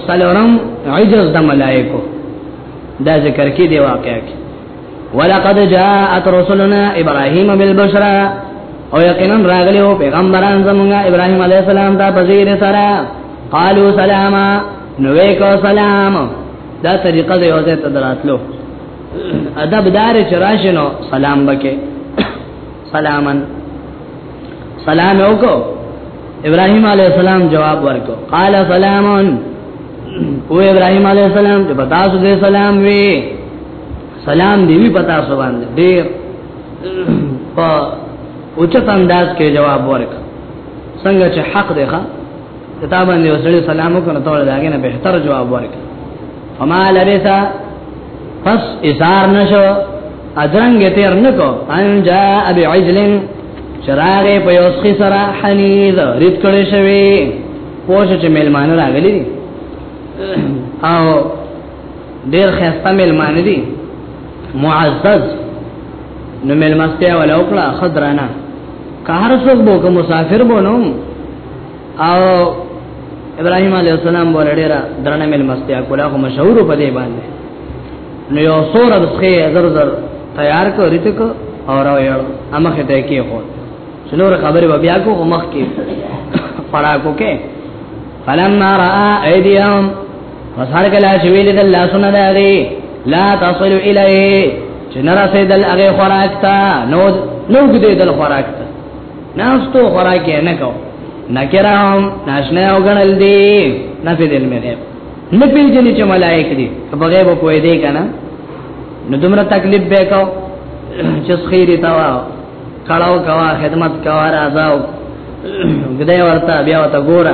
سلورم عجز د ملائکو دا ذکر کې دی واقعا کې ولقد جاءت رسلنا ابراهيم بالبشرى او یقینا راغلی او پیغمبران زمونږه ابراهيم عليه السلام ته بزیر سره قالو سلاما نو وکړه سلام دا طریقه دی او ته دراتلو ادب دار چراشنو سلام بکې سلامن سلام وکړو ابراهيم عليه السلام جواب ورکړو قال سلامون او ابراهيم عليه السلام چې پتا سو دې سلام وی سلام دی وی پتا سو باندې ډیر په اوچت انداز کې جواب ورک څنګه چې حق دی ښا ته باندې وسړي سلام وکړ ته داګه نه بهتر جواب ورک فما لبثا پس اثار نشو ادرنګ تیر نکو ان جاء بعجل چراغ په یوسخي سره حنید رید کړي شوی پوه چې ملمانه راغلي او ډیر خسته ملمان دي معزز نو ملمستیا ولا وکړه خضرنا که هر څوک بو که مسافر بو نو او ابراهيم عليه السلام بوله ډیره درنه ملمستیا کوله خو مشهور په دې باندې نو یو سور د خې زر زر تیار کو ریته کو او راو یړ امخه ته کې هو څلور خبرې بیا کو مخ کې پړا کو کې فلما را ايديهم پس هر کله چې ویل د الله سونه دغه لا تصل الیه چې نه رسیدل هغه خوراک ته نو نو دې دل خوراک ته ناستو خوراک نه کو نکرام ناشنا وګڼل دي نه پیدل مې غیب نه پیژنې چې ملائک دي په غیب پوي دي کنه نو دومره تکلیف به کو چې خیری تا وا کړهو کوا خدمت کوا راځاو ګدای ورته بیا وته ګوره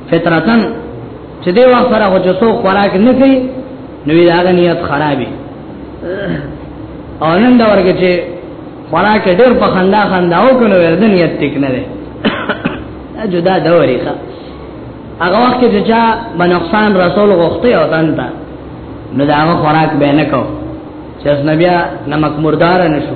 فطرتن چې دی وخت سره خو چې څوک خوراک نه کوي نو دا غ نیت خرابي او نن دا ورګه چې خوراک ډېر په خندا خندا او کنه ورته نیت ټیک نه دی جدا دوري ښه هغه وخت کې چې چا بنقصان رسول غوښته او تانتا نو دا خوراک به نه کو چې نبی نمک مردار نشو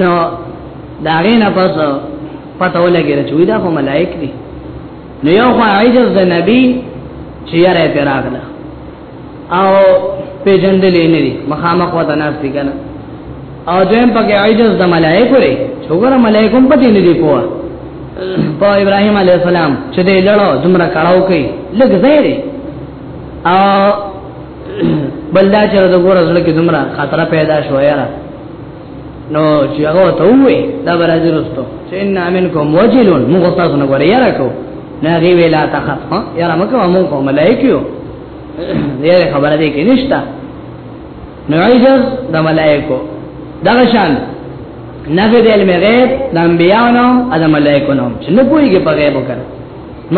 نو دا غینا پس پته ولګی چې وی دا خو ملائک دي نو یو خو عجز د نبی چې یاره پیراغله او پیجندلې نه دي مخامخ وته ناس دي کنه او دیم پکې عجز د ملائکو لري څوګره ملائکو په دې نه دي پوهه په ابراهيم عليه السلام چې دې لړو دومره کړهو کوي لګ زیری او بل دا چې د ګور ځل کې دمرا خطر پیدا شو یاره نو چې هغه ته وې دا برازي رستو چې ان امنکم وجلون موږ تاسو نه غوړی یاره کو نه غي ویلا تا خط ها یاره مکه موږ کوم ملائکیو یاره خبره دې کې نشتا نو عجز د ملائکو دا شان نفی د علم غیب د انبیانو او د ملائکو نو چې نه پوهیږي په غیب وکړه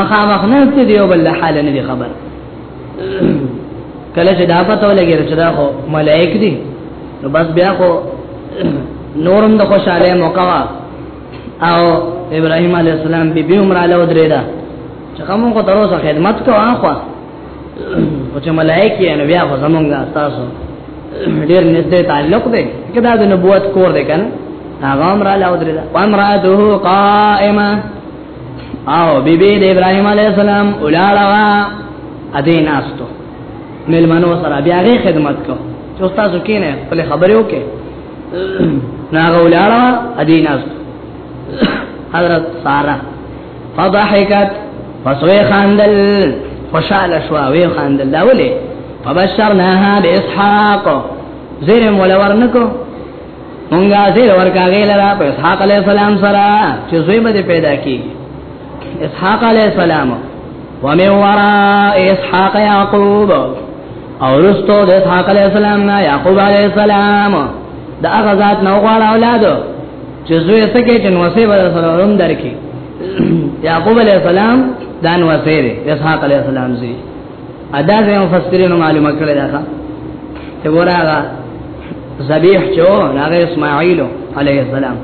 مخامخ نه ستې دیو بل حال نه دی خبر کله چې دا پته ولګي چې دا خو ملائک دي نو بس بیا خو نورم د خوشاله موقع وا او ابراهيم عليه السلام بي بي عمر له درېدا چې کوم کو تروسه خدمت کوه خو او چې ملائک یې نو بیا خو زمونږه تاسو ډېر نږدې تعلق دی کدا د نبوت کور دی کنه هغه عمر له درېدا عمراته قائمه او بی بی د ابراهيم عليه السلام ولاړه اده ناستو ملمنو سره بیا غي خدمت کو چې تاسو کینه خپل خبرې وکې ناغه ولاړه اده ناستو حضرت سارا فضحكت فسوي خاندل خوشاله شو وی خاندل دا ولې فبشرناها باسحاق زیر مولور نکو مونږه زیر ورکاږي لرا په اسحاق علی السلام سره چې زوی به پیدا کی اسحاق علی السلام و من وراء اسحاق یعقوب او رستو د اسحاق علی السلام نه یعقوب علی السلام دا هغه ذات نو غواړ اولاد چې زوی سکه چې نو سه بدل سره روم درکې یعقوب علی السلام دان وسیره اسحاق علی السلام زی ادا زه مفسرینو معلومه کړی دا چې ورغه ذبیح چو هغه اسماعیل علیه السلام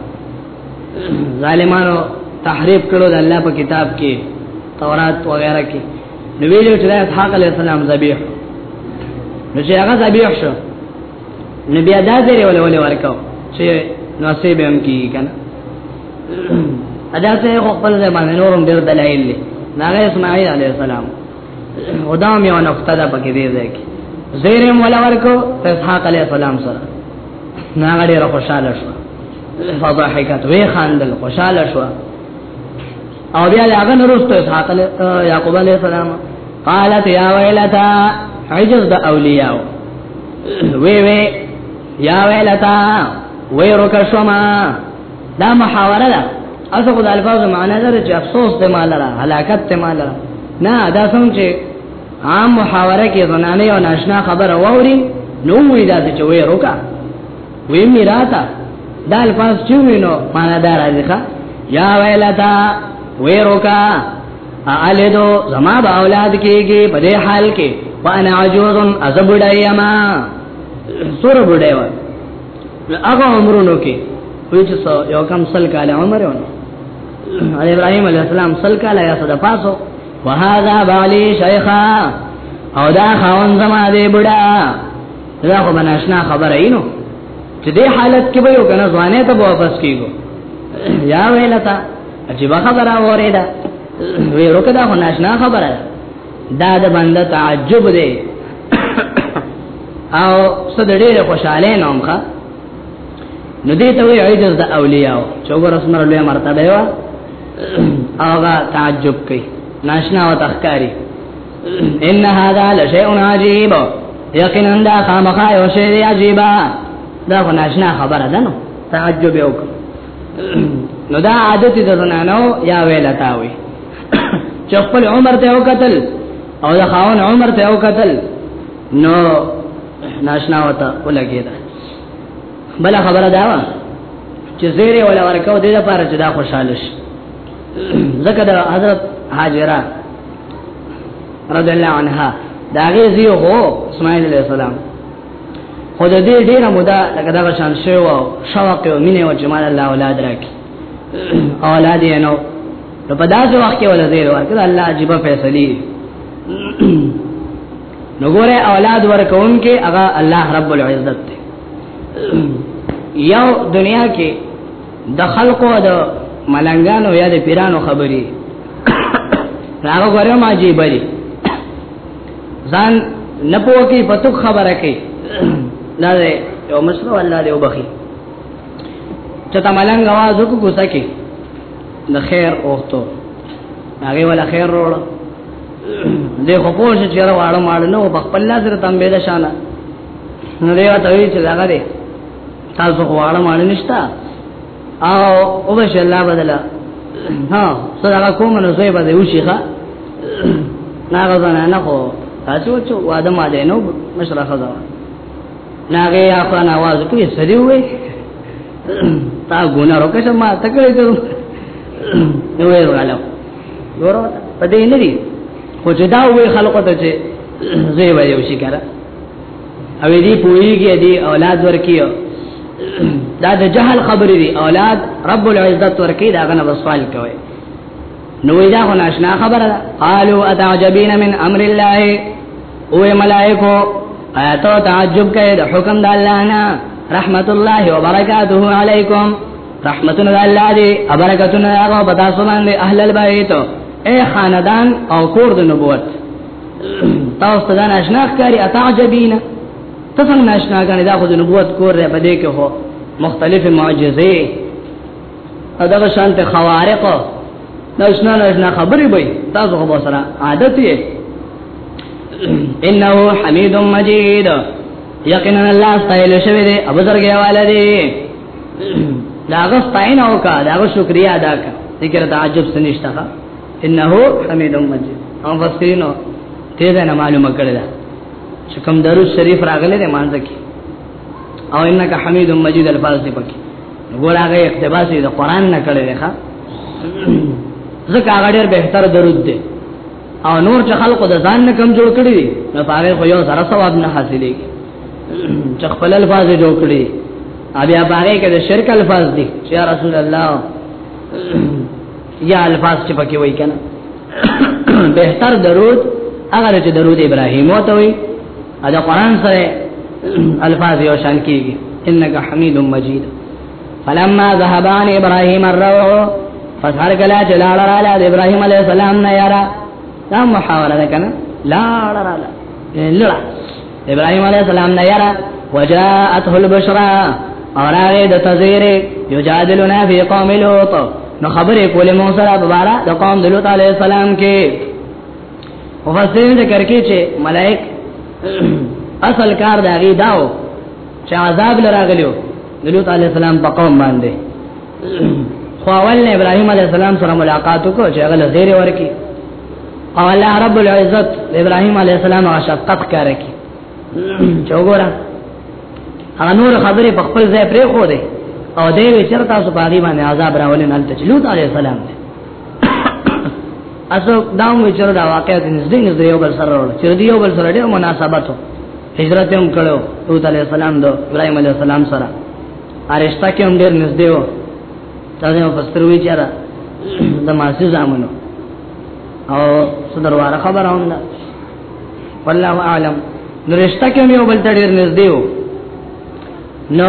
ظالمانو تحریف کړو د الله په کتاب کې تورات وغیرہ کې نو ویلو چې اسحاق علیه السلام ذبیح نو چې هغه ذبیح شو نو بیا دا ذری ولې ولې ورکاو چې نو سه به هم کی کنه ادا ته خپل ځای باندې نورم ډیر دلایل لري ناغه اسماعیل علیه السلام خدام یو نقطه ده پکې دی ځای کې زیرم ولا ورکو اسحاق علی السلام سره ناغه ډیر خوشاله شو فضحکت وی خاندل خوشاله شو او بیا هغه نورسته اسحاق علی یعقوب علی السلام قالت یا ویلتا عجز د اولیاء وی وی یا ویلتا وی رکشما دا محاوره ده اصل خو د الفاظ معنا ده چې افسوس ته مال را هلاکت ته مال را نه دا څنګه چې عام محاوره کې زنانه او ناشنا خبره ووري نو وې دا چې وې روکا وې میراتا دا الفاظ چې وینو معنا دار ځکه یا ویلتا وې روکا الیدو زما به اولاد کېږي په دې حال کې وانا عجوز ازبډایما سور بډایما هغه عمرونو کې وی چې یو کم سل کال عمر ونه علي ابراهيم عليه السلام سل کال یا صد پاسو وهذا بالي شيخا او دا خاون زما دې بډا دا خو بناشنا خبره اینو چې دې حالت کې به یو کنه ځوانه ته واپس کیږو یا ویلتا عجیب خبره وریدا وی روکه دا خو ناشنا خبره دا د بنده تعجب دی او صد ډېر خوشاله نه ومخه نو دې ته وی عید د اولیاء چې ورس مر له مرتبه وا هغه تعجب کوي ناشنا او تخکاری ان هذا لشیء عجیب یقینا دا خامخا یو شی دی عجیبا دا خو ناشنا خبره ده نو تعجب وکړه نو دا عادت د زنانو یا ویلتاوي چې خپل عمر ته وکتل او د خاون عمر ته وکتل نو ناشنا وتا ولګیدا بل خبره دا و چې زیره ولا ورکاو د لپاره چې دا خوشاله شي زکه د حضرت هاجره رضی الله عنها دا غي زیو هو اسماعیل علیہ السلام خو د دې ډیره مودا لکه دا شان شوی او شوق او مینه او جمال الله اولاد راکړي اولاد یې نو نو په داسې وخت کې ولا زیر ورکړ الله عجيبه فیصله نو ګوره اولاد ورکون کې هغه الله رب العزت دی یو دنیا کې د خلقو د ملنګانو یا د پیرانو خبرې هغه ګوره ما جی بری ځان نه پوه کې پتو خبره کې دا یو مشر الله دی وبخي چې تا ملنګ आवाज وکړو سکه د خیر اوختو هغه ولا خیر روړ دې خو پوه شو چې راوړم مال نو په خپل لاس سره تم به ده شانه نو دی ته وی چې هغه دې تاسو غواړم مال نشتا او او بش الله بدلا ها صدقه کوم نو زوی به وشي ښا ناغه زنه نه خو تاسو چې واده ما دینو مشره خزا ناغه یا خان आवाज کوي سړي وي تا ګونه روکه چې ما تکړه ته نو یې وراله ورو په دې نه دي خو چې دا وې خلکو ته چې زه به یو شي کړه او دې پوېږي دې اولاد ورکیو دا د جهل خبرې دي اولاد رب العزت ورکی دا غنه سوال کوي نو دا غو ناشنا خبره ده قالو اتعجبین من امر الله او ملائکو ایتو تعجب کئ د حکم د الله نه رحمت الله و برکاته علیکم رحمتنا د الله دی او برکتنا هغه په تاسو باندې اهل البیت اے خاندان او کور د نبوت تاسو ته دا ناشنا ښکاری اتعجبینا ته څنګه ناشنا غنی دا خو د نبوت کور دی په دې کې هو مختلف معجزې اداغه شانته خوارق دا شنه نه خبرې وي تاسو خو سره عادت یې انه حمید مجید یقینا الله استایل شوی دی ابو درګه والا دی داغه ستاین او کا داغه شکریا ادا کا ذکر تعجب سنشتہ انه حمید مجید او فسرینو ته دا معلومه کړی دا چې کوم درو شریف راغلی دی مانځ کې او انک حمید مجید الفاظ دی پکې ګور هغه اقتباس د قران نه کړی دی ښا ځکه هغه ډیر بهتر درود دی او نور چې خلکو د ځان نه کم جوړ کړی دی نو هغه خو یو سره ثواب نه حاصلې چې خپل الفاظ جوړ کړی ابي هغه کې د شرک الفاظ دي چې رسول الله یا الفاظ چې پکې وای کنه بهتر درود هغه چې درود ابراهیم وته وي دا قران سره الفاظ یو شان کیږي انک حمید مجید فلما ذهبان ابراهیم الروع فسر کلا جلال را لا ابراهیم علیہ السلام نه یارا دا محاوره ده کنه لا لا لا لا ابراهيم عليه السلام نه يرا وجاءته البشرى اور هغه د تزیر یجادلنا فی قوم لوط نو خبرې کولې مو سره په اړه د قوم د لوط علی السلام کې مفسرین ذکر کوي چې ملائک اصل کار دا غي داو چې عذاب لراغلیو د لوط علی السلام په قوم باندې خو اول ابراهیم علی السلام سره ملاقات وکړ چې هغه زیر ورکی او الله رب العزت ابراهيم عليه السلام شفقت کار کوي چوغورا هغه نور خبرې په خپل ځای پرې خو دي او دې وچر تاسو په دې باندې عذاب راولې نه تل لوط عليه السلام دی اسو دا موږ چر دا واقعا د نږدې نږدې یو بل سره ورو چې دی یو بل سره ډېر مناسبت وو هجرت هم کړو لوط عليه السلام دو ابراهيم عليه السلام سره ارشتہ کې هم ډېر نږدې وو تاسو یو پستر وی چاره د ماسي زامنو او صدر واره خبر هم ده والله اعلم نو رشتہ کې یو بل تړي نږدې وو نو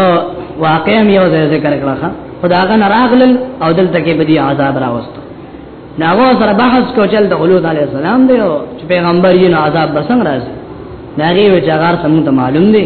واقعا یو ځای ذکر کړه خداغه نراغلل او دلته کې بدی عذاب راوستو ناغو سره بحث کو چل د غلو علی السلام دی او پیغمبر یې عذاب بسنګ راځي ناغي وچاغار سمون ته معلوم دی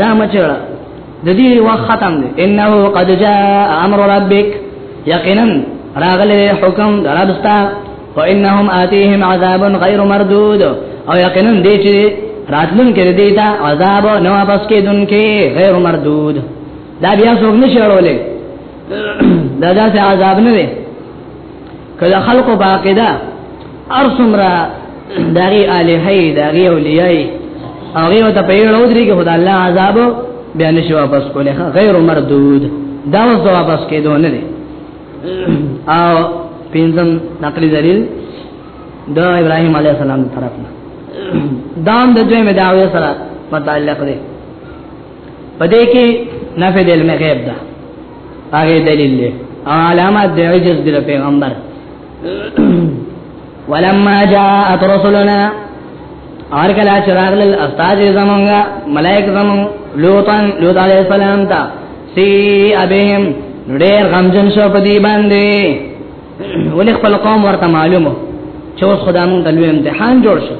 دا مچړه د دې وخت ختم دی انه قد جاء امر ربک یقینا راغله حکم دربستا فانهم اتيهم عذاب غير مردود او یقینا دې چې راتلون کې دې دا عذاب نو واپس کېدون کې غیر مردود دا بیا څوک نشړولې دا دا عذاب نه دی کله خلق باقیدا ارسمرا داغي الہی داغي اولیاء او یو ته پیړو درې کې خدای الله عذاب بیا نشو واپس کوله غیر مردود دا وځ واپس کېدو نه دي او پینځم نقلی دلیل د ابراهیم علی السلام طرف نه دام د دوی مداوی سره متعلق دی پدې کې نفي د علم غیب ده هغه دلیل دی او علامات د عجز د پیغمبر ولما جاءت رسلنا اور کلا چراغ لل استاد زمونږه ملائک زمون لوطن لوط علیہ السلام تا سی ابهم ډېر غمجن شو په دې باندې ولې خپل قوم ورته معلومه چې اوس خدای مونږ ته لوی امتحان جوړ شو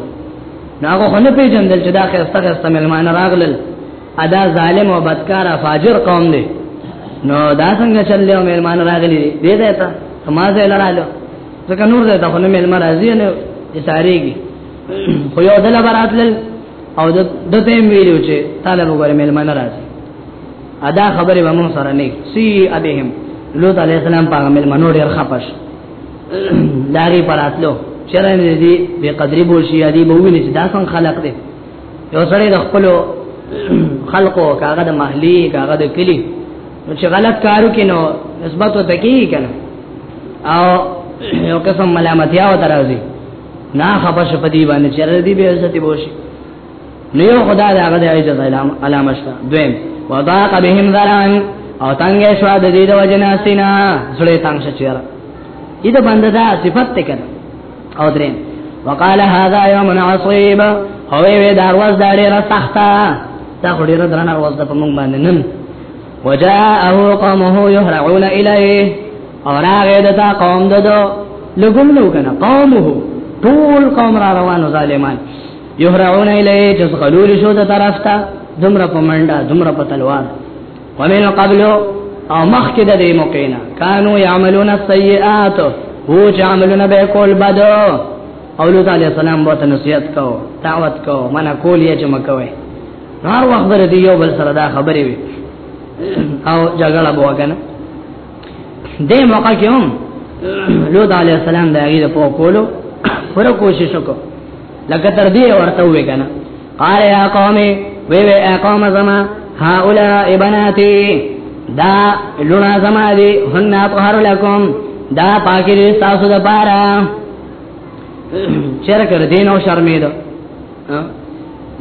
ناغه خو نه پیژندل چې دا خسته خسته ملمان راغلل ادا ظالم او بدکار فاجر قوم دی نو دا څنګه چلې او ملمان راغلي دې دې ته سمازه لرالو ځکه نور دې ته خو نه ملمان راځي نه اشارهږي خو یو دل براتل او د دته ویلو چې طالب وګوره ملمان راځي ادا خبره به مون سره نه سی ابهم لوط علی السلام په عمل منو ډیر خپش داغي پراتلو چرن دي به قدرې بول شي دي به ویني چې دا څنګه خلق دي یو سره د خپل خلقو کاغه د محلي کاغه د کلی نو چې غلط کارو کینو نسبت وته کی کنه او یو قسم ملامتیا و درازي نا خبر شپدی باندې چر دی به عزت بوشي نو یو خدای دا غد عجز علام علامه شته دویم وضاق بهم ذران او تنگ شو د دې د وجنا سینا زړه تنگ شچیر اې د بنده دا صفت ته کړ او درې وقال هذا يوم عصيب هو وی دا ورځ دا ډیره سخته دا ډیره درنه ورځ ده په موږ باندې نن وجاءه قومه يهرعون اليه اور هغه دتا قوم ددو لګم لو کنه قومه ټول قوم را روانو ظالمان یهرعون الیه چې خلول شو د طرف ته دمر په منډه دمر په تلوار ومن قبل او مخکې د دې موقع نه کانو یعملون السیئات هو چې عملونه به کول بد او لوط علی السلام بوته نصیحت کو دعوت کو منه کول یې چې مکوي هر وخت بر دی یو بل سره دا خبرې وي او جګړه بو کنه دې موقع کې هم لوط علی السلام د هغه په کولو پر کوشش وکړ لکه تر دې ورته وې کنه قال يا قوم وی وی قوم زما هؤلاء بناتي دا لونا زما دي هن اطهر لكم دا پاکي دي تاسو د پاره چر کر دین او شرمید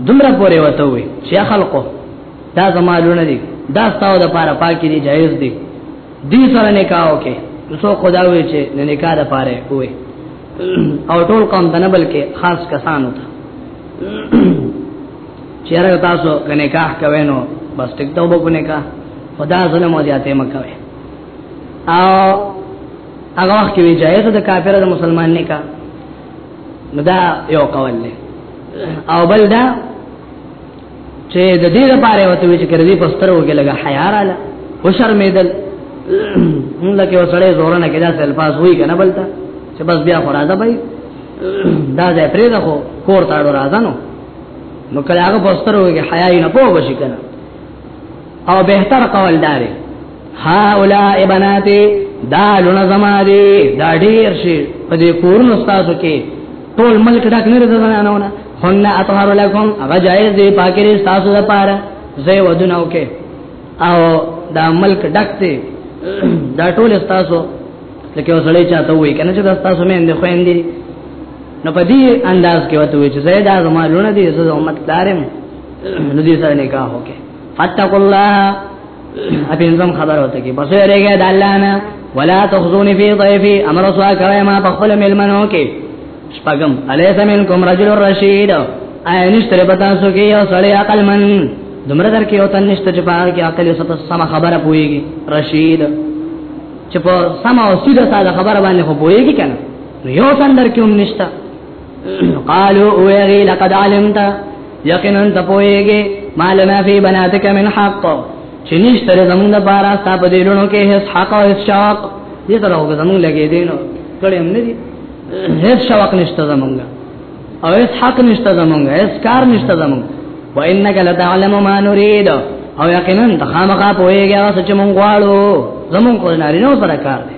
دومره پورې وته وي چې خلقو دا زما لونه دي دا ستاسو د پاره پاکي دي جایز دي دې سره نکاح وکي نو خدای وي چې نکاح د پاره وي او ټول قوم ته نه بلکې خاص کسانو ته چیرې تاسو کنه کاه کوي نو بس ټیک ته وګونه کا خدا ظلم او زیاته مکوي او هغه وخت کې جایز د کافر د مسلمان نه کا نو دا یو قول دی او بل دا چې د دې لپاره وته چې کړې په سترو کې لګه حیا رااله او شرمېدل لکه وسړې زورنه کې داسې الفاظ وای کنه بلته چې بس بیا خو راځه بای دا ځای پرې ده خو کور تاړو راځه نو نو کله هغه په سترو کې حیا نه پوه شي کنه او بهتر قول داري هؤلاء بناتي دا لونه زما دي دا ډیر شي په دې کورونو تاسو کې ټول ملک ډک نه رسې زنانو نه هن اطهر لكم هغه جایز دي پاکري تاسو لپاره زه ودونو کې او دا ملک ډک دي دا ټول تاسو لکه وسړی چاته وای کنه چې دا تاسو مې اند خويندې نو په دې انداز کې وته وای چې زه دا زما لونه دي زه امت دارم نو دې سره نکاح وکړي فتقوا الله اپینځم خبر وته کې بس یریګه د الله نه ولا تخزون فی ضیفی امر سوا کوي ما په خپل ملمنو کې شپغم الیس منکم رجل رشید اینشتره پتا سو کې یو سړی عقل من دمر در کې یو تن نشته چې پاره کې عقل ست سم خبره پويږي رشید چې په سم او سیده ساده خبره باندې خو پويږي کنه یو تن در کې هم نشته قالوا ويغي لقد علمت یقینا ته پويږي مال ما فی بناتک من حق چنيش تر زمون د بارا ستا په دیلونو کې هیڅ حق او هیڅ شوق دې ته راوګه زمون لګې دینو کړي هم نه دي هیڅ شوق نشته زمونږ او هیڅ حق نشته زمونږ هیڅ کار نشته زمونږ وانک لتعلم ما نريد او یقینا ته خامخا پويږي هغه چې مونږ غواړو زمون خو نارینه سره کار دی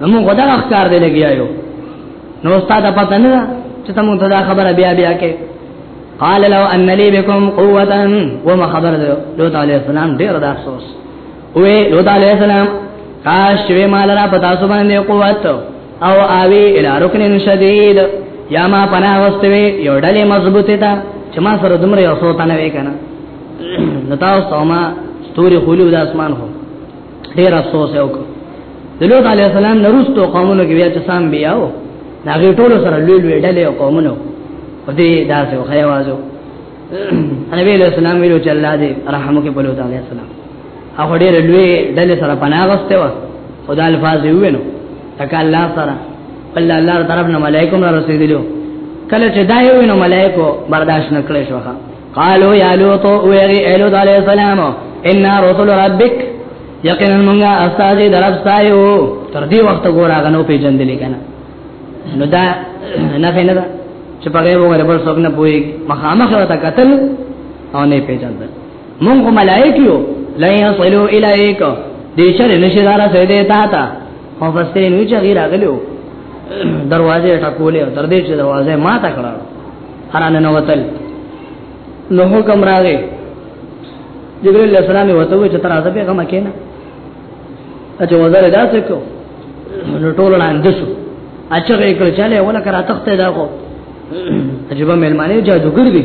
نو موږ دا ښکار دی لګیا یو نو استاد پته نه چې تاسو ته دا خبره بیا بیا کې قال لو ان لي بكم قوه وما خبر ده لوط عليه السلام ډیر د افسوس وې لوط عليه السلام کاش وی مال را پتا سو باندې قوت او اوی الى رکن شدید یا ما پنا واستوي یو ډلې مضبوطه تا چې ما سره دمر یو سوتنه وې کنه نتا او سوما ستوري خولو د اسمان هو ډیر افسوس یو کو د لوط علی السلام نرستو قومونو کې بیا چې سام بیاو دا غي ټولو سره لوی لوی ډلې او قومونو په دې داسې خو یوازو نبی له سلام ویلو چې الله دې رحم وکړي په لوط علی السلام هغه ډېر لوی ډلې سره پناه غوسته و خدای الفاظ یې وینو تک الله سره الله الله طرف نه ملائکه را رسیدلو کله چې دا یو نو ملائکه برداشت نکړې شوخه قالو یا لوط ویری الو علی السلام ان رسول ربک یقینا موږ استاد درب سایو تر دې وخت ګورا غنو پیجندل کنه نو دا نه فینه دا چې په غیب وګره بل څوک نه پوي مخامخ وتا قتل او نه پیجندل موږ ملائکیو لا یصلو الیک دې شر نشي دارا سیدې تا تا او فسته نو چې غیر اغلو دروازه ټکولې تر دې چې دروازه ما تا کړه هرانه نو وتل نو حکم راغی جبريل عليه السلام وته وي چې تر ازبه غم کېنه اته وزره داسې کو نو ټول لاندې شو اچھا یې کړ چاله ولا کرا تخته دا کو عجبه مېلمانه جادوګر دي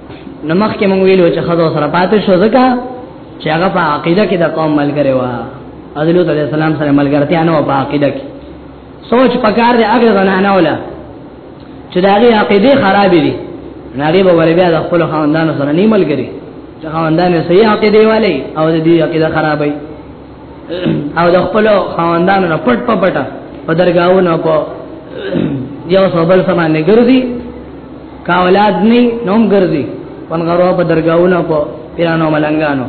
نو مخکې مونږ ویلو چې خدای سره پاتې شو ځکه چې هغه په عقیده کې د قوم ملګری و حضرت لوط علیه السلام سره ملګرتیا نه و په عقیده کې سوچ پکار دی هغه زنانه ولا چې دا غي عقیده خراب دي ناری به ور بیا د خپل خاندان سره نه ملګری چې خاندان یې صحیح عقیده والے او د دې عقیده خرابې او د خپل خواندانو نه پټ په پټه په درگاہونو په یو صوبل سمانه ګرځي کا اولاد نه نوم ګرځي پن غرو په درگاہونو په پیرانو ملنګانو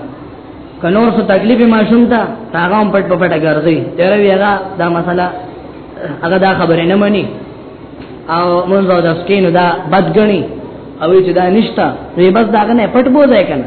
کنور څه تکلیف ما شوم تا هغه هم پټ په پټه ګرځي تیر ویغه دا مسله هغه دا خبره نه مانی او مونږ دا سکینو دا بدګنی او چې دا نشتا وی بس دا نه پټ بوځای کنه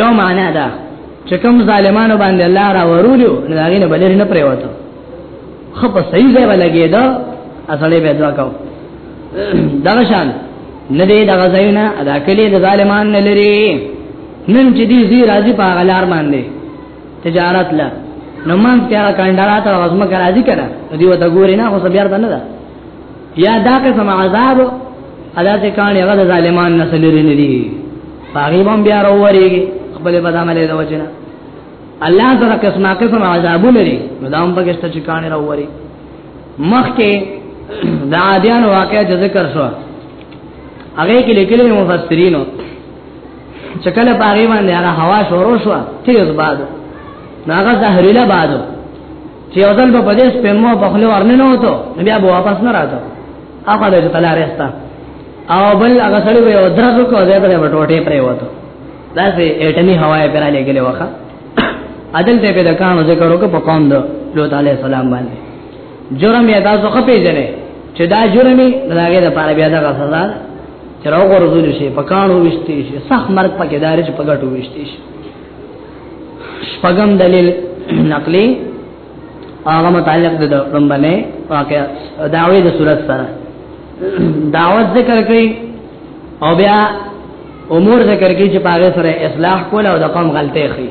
یو معنا ده چې کوم ظالمانو باندې الله را ورولو نو هغه نه بلری نه پریوته خو په صحیح ځای ولګي دا اصلي به دوا کو دا شان نه دی دا غزاینه ادا کلی د ظالمان نه لري نن چې دی زی راضی په غلار باندې تجارت لا نو مان پیارا کاندارا ته وزمه کرا ذکر دی وته ګوري نه خو بیا ورته نه ده یا دا قسم عذاب ادا ته کان هغه د ظالمان نسل لري نه دي هغه هم بیا وروړيږي خپل بدعمله د وجنه الله سره قسمه قسم عذابونه لري نو دا هم پکشته چې کان راوړي مخکې د عادیان واقعي ذکر شو هغه کې لیکلي مفسرینو چې کله پاغي باندې هغه هوا شروع شو تیز باد ناغه زهريله بادو چې یو ځل په دې سپمو په خله ورننه وته بیا به واپس نه راځو هغه د تلار رستا او بل هغه سړی به درځو کو ځای په ټوټه پرې وته دا سه اټمی هواي پر لګلې وخه عدل ته په دکانو ذکر وکړو په قوم د لوط علی السلام باندې جرم یې تاسو خپې جنې چې دا جرمي دغه د پاره بیا دغه سزا چې راو ورزول شي په کانو وشتي شي صح مرګ پکې داري چې پګټو وشتي شي شپغم دلیل نقلی هغه متعلق د رمبنه واقع دعوی د صورت سره دعوت ذکر کړي او بیا امور ذکر کړي چې پاګه سره اصلاح کول او د قوم غلطي خي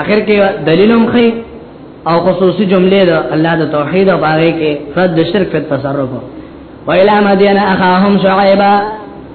اخر کې دلیلوم خي او خصوصي جملې ده الله د توحید او باغې کې رد شرک په تصرف ویلا مدین اخاهم شعیبا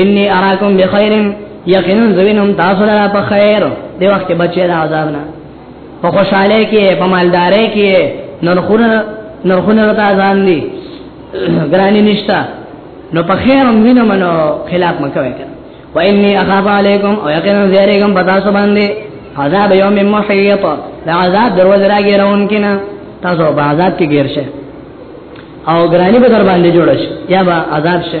انی اراکم بخیر یقینا زوینم تاسو لپاره په خیر دی وخت بچی دا عذاب نه په خوشاله کې په مالداري کې نرخونه نرخونه راته ځان دي ګرانی نشتا نو په خیر مینه منو خلاف مکوي کنه و انی اخاف علیکم او یقینا زیریکم پتا سو باندې عذاب یوم محیط دا عذاب دروازه راګی راون کنا تاسو په عذاب کې گیر شئ او ګرانی به در باندې جوړ شي یا به عذاب شي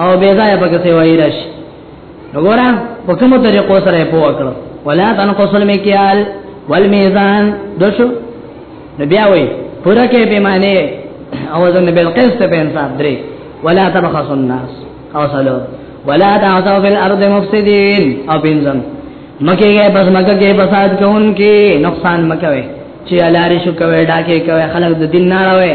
او به ځای په کته وای راش وګوره په کومه طریقو سره په وکړو ولا تنقص المکیال والمیزان دوشو بیا وای پورا کې به معنی او ځن بالقسط په انصاف درې ولا تبخس الناس او صلو ولا تعثوا في الارض مفسدين او بنزم مکه گئے بس مکه کې فساد کوونکې نقصان مکوي چې لارې شو کوي ډاکې کوي خلک د دین نه راوي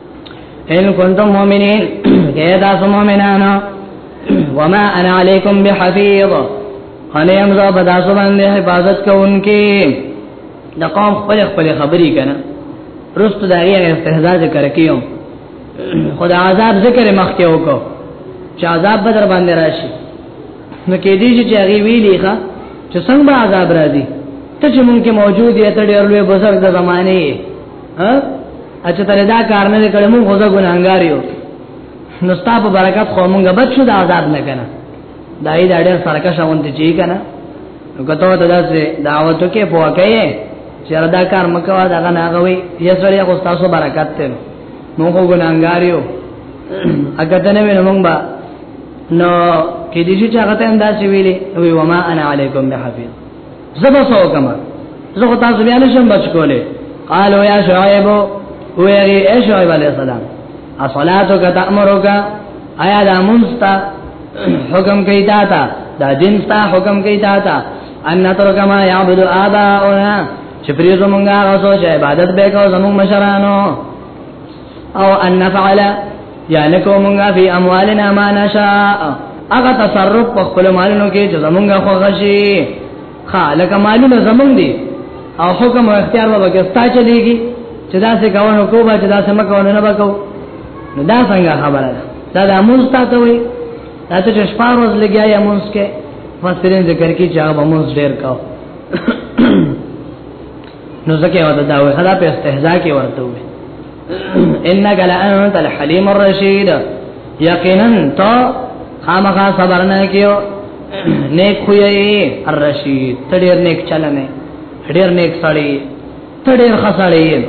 ان کنتم مؤمنین که تاسو مؤمنانو وما انا علیکم بحفیظ انا یم زو په تاسو باندې حفاظت کوونکی د قوم خپل خپل خبرې کنه رست دا یې استهزاء ذکر کیو خدا عذاب ذکر مخکې وکړو چې عذاب به در باندې راشي نو کې دې چې هغه ویلې ښا چې څنګه عذاب راځي ته چې مونږ کې موجود یې ته ډېر لوی بزرګ د زمانه ها اچھا تر دا کار نه کړم موږ غوځه ګناګار یو نو ستا په برکت خو موږ بچو د عذاب نه کنه دا یې دا ډېر سرکه شاوند چی کنه نو کته ته داسې دعوتو کې پوکې چې دا کار مکوا دا نه غوي یې سړی خو تاسو برکت ته موږ ګناګار یو اګه ته نه وینم موږ با نو کې دې چې هغه ته انداز ویلې وی وما انا علیکم بحفیظ زبا سو کما زه خو تاسو بیا نشم بچ کوله قالو یا شعیب ویری ای شعیب علیہ السلام اصلاتک تامرک آیا دا مونستا حکم کوي تا تا دا دین ستا حکم کوي تا تا ان نترک ما یعبد آباؤنا چې پریزو مونږه غوسو چې عبادت به کو زموږ مشرانو او ان نفعل یا لکو مونږه فی اموالنا ما نشاء هغه تصرف په خپل مالونو کې چې زمونږه خو غشي خالک مالونه زمونږ دي او حکم او اختیار به وکستا چلیږي چې دا څه کوونو کو به چې دا څه مکوونو نه وکاو نو دا څنګه خبره ده دا د امون ستاته وي دا چې شپار ورځ لګیا یا مونږ کې فسرین ذکر کې چې هغه مونږ ډیر کاو نو زکه او دا وه خدا په استهزاء کې ورته وي انك لانت الحليم الرشيد یقینا تو خامخا صبر نه کیو نیک خوې الرشید تډیر نیک چلنه ډیر نیک سړی تډیر خسړی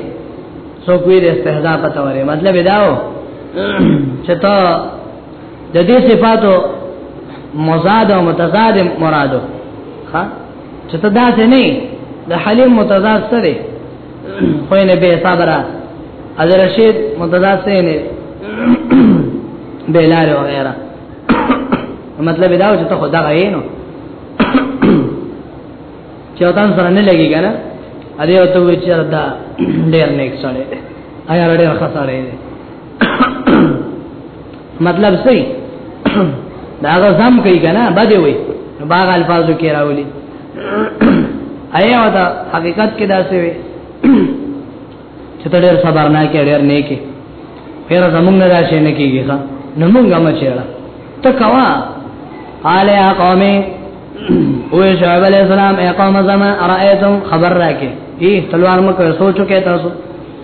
سو کوی د استهزاء پته وره مطلب داو چې تا د دې صفاتو مزاد او متضاد مرادو ها چې ته دا څه نه د حلیم متضاد سره خو نه به صبره از رشید متضاد سره نه بلار وغیرہ مطلب دا و چې ته خدا غوې نو چې وطن سره نه لګي کنه ا دې وته وی چې دا ډېر نیک سره آیا ډېر خساره دی مطلب سي دا غزم کوي کنه بده وي باغ الفاظو کې راولي ایا ودا حقیقت کې دا سوي چې ته ډېر صبر نه کې ډېر نه کې پیر زمونږ نه راشي نه کېږي ښا نو مونږ هم چېړه ته کوا اله قومي او شعیب علیہ السلام اقام زمان ارائیتم خبر راکے ای تلوار مکر سوچو کہ تاسو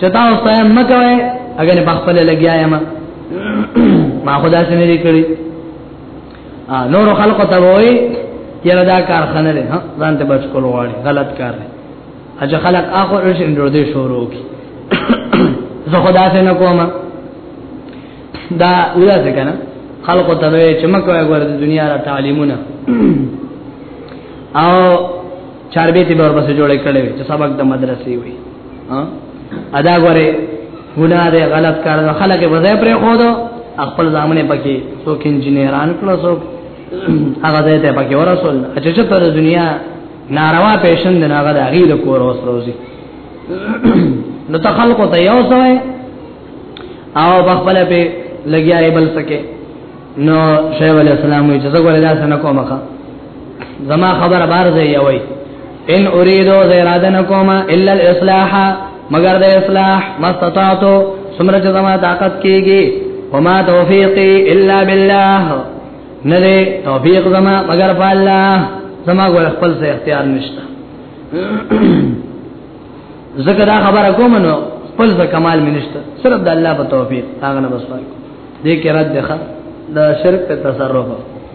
چتا اوسه مکوي اگر په خپل لګیا یم ما خدا سي نه کړی نور خلق ته وای یره دا کارخانه ده ځان ته بچ کول غواړي غلط کار دی اجه خلق اخر رشن جوړ دې شروع کی زه خدا سي نه کوم دا ودا څه کنه خلق ته وای چې مکه وګوره د دنیا را تعلیمونه او چار به تی ډور بس جوړ کړي چې سبق د مدرسې وي ها ادا غره ګناه ده غلط کار ده خلک وځي پر خو دو خپل ځامن پکې څوک انجنیران کړو څوک هغه ځای ته پکې ورسول چې چې پر دنیا ناروا پیشن د ناغه د غیر کور اوس روزي نو تخلق ته یو سوې او بخبل په لګیا یې بل سکے نو شیخ علی السلام یې چې زه ګورې دا څنګه کومه زما خبر بار زی یوی ان اریدو زیرادن کوما الا الاصلاح مگر د اصلاح مستطاعتو سمرج زما طاقت کیگی وما توفیقی الا بالله نده توفیق زما مگر پا اللہ زما گو اخفل سے اختیار نشتا زکر دا خبر کومنو خپل ز کمال منشته صرف د الله په توفیق هغه نه بس پای دې کې رد ده د شرک په تصرف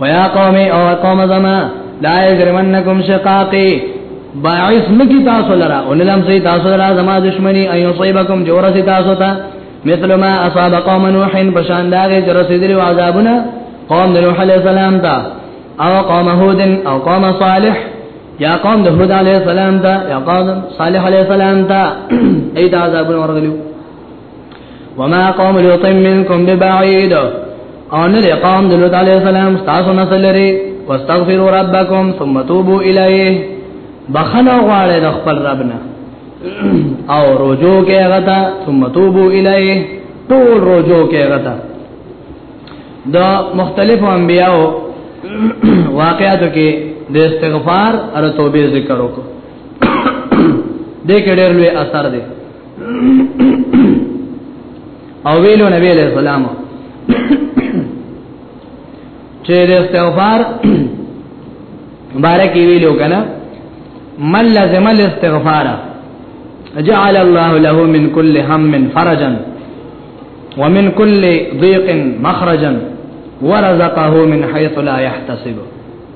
ويا قوم او قوم زما لا يجرمنكم شقاقي باعث نکی تاسو لرا وللم سي تاسو لرا زما دشمني ايو صيبكم جورسي تاسو ته مثل ما اصاب قوم نوح بشان داغه جرسي دي عذابنا قوم نوح عليه السلام تا او قوم هود او قوم صالح یا قوم د هود علی السلام دا یا قوم صالح علی السلام دا اې دا عذابونه ورغلیو وما قوم لوط منكم ببعيد او نه دی قوم د لوط علی السلام تاسو نه سلری واستغفروا ربکم ثم توبوا الیه بخنه غواړی د خپل رب نه او رجوع کې غتا ثم توبوا الیه ټول رجوع کې غتا د مختلفو انبیاو واقعاتو کې د استغفار او توبې ذکر وکړو دې کې ډېر لوی اثر دی او ویلو نبی علیہ السلام چې استغفار بارکی ویلو کنه من لازم الاستغفار جعل الله له من كل هم فرجا ومن كل ضيق مخرجا ورزقه من حيث لا يحتسب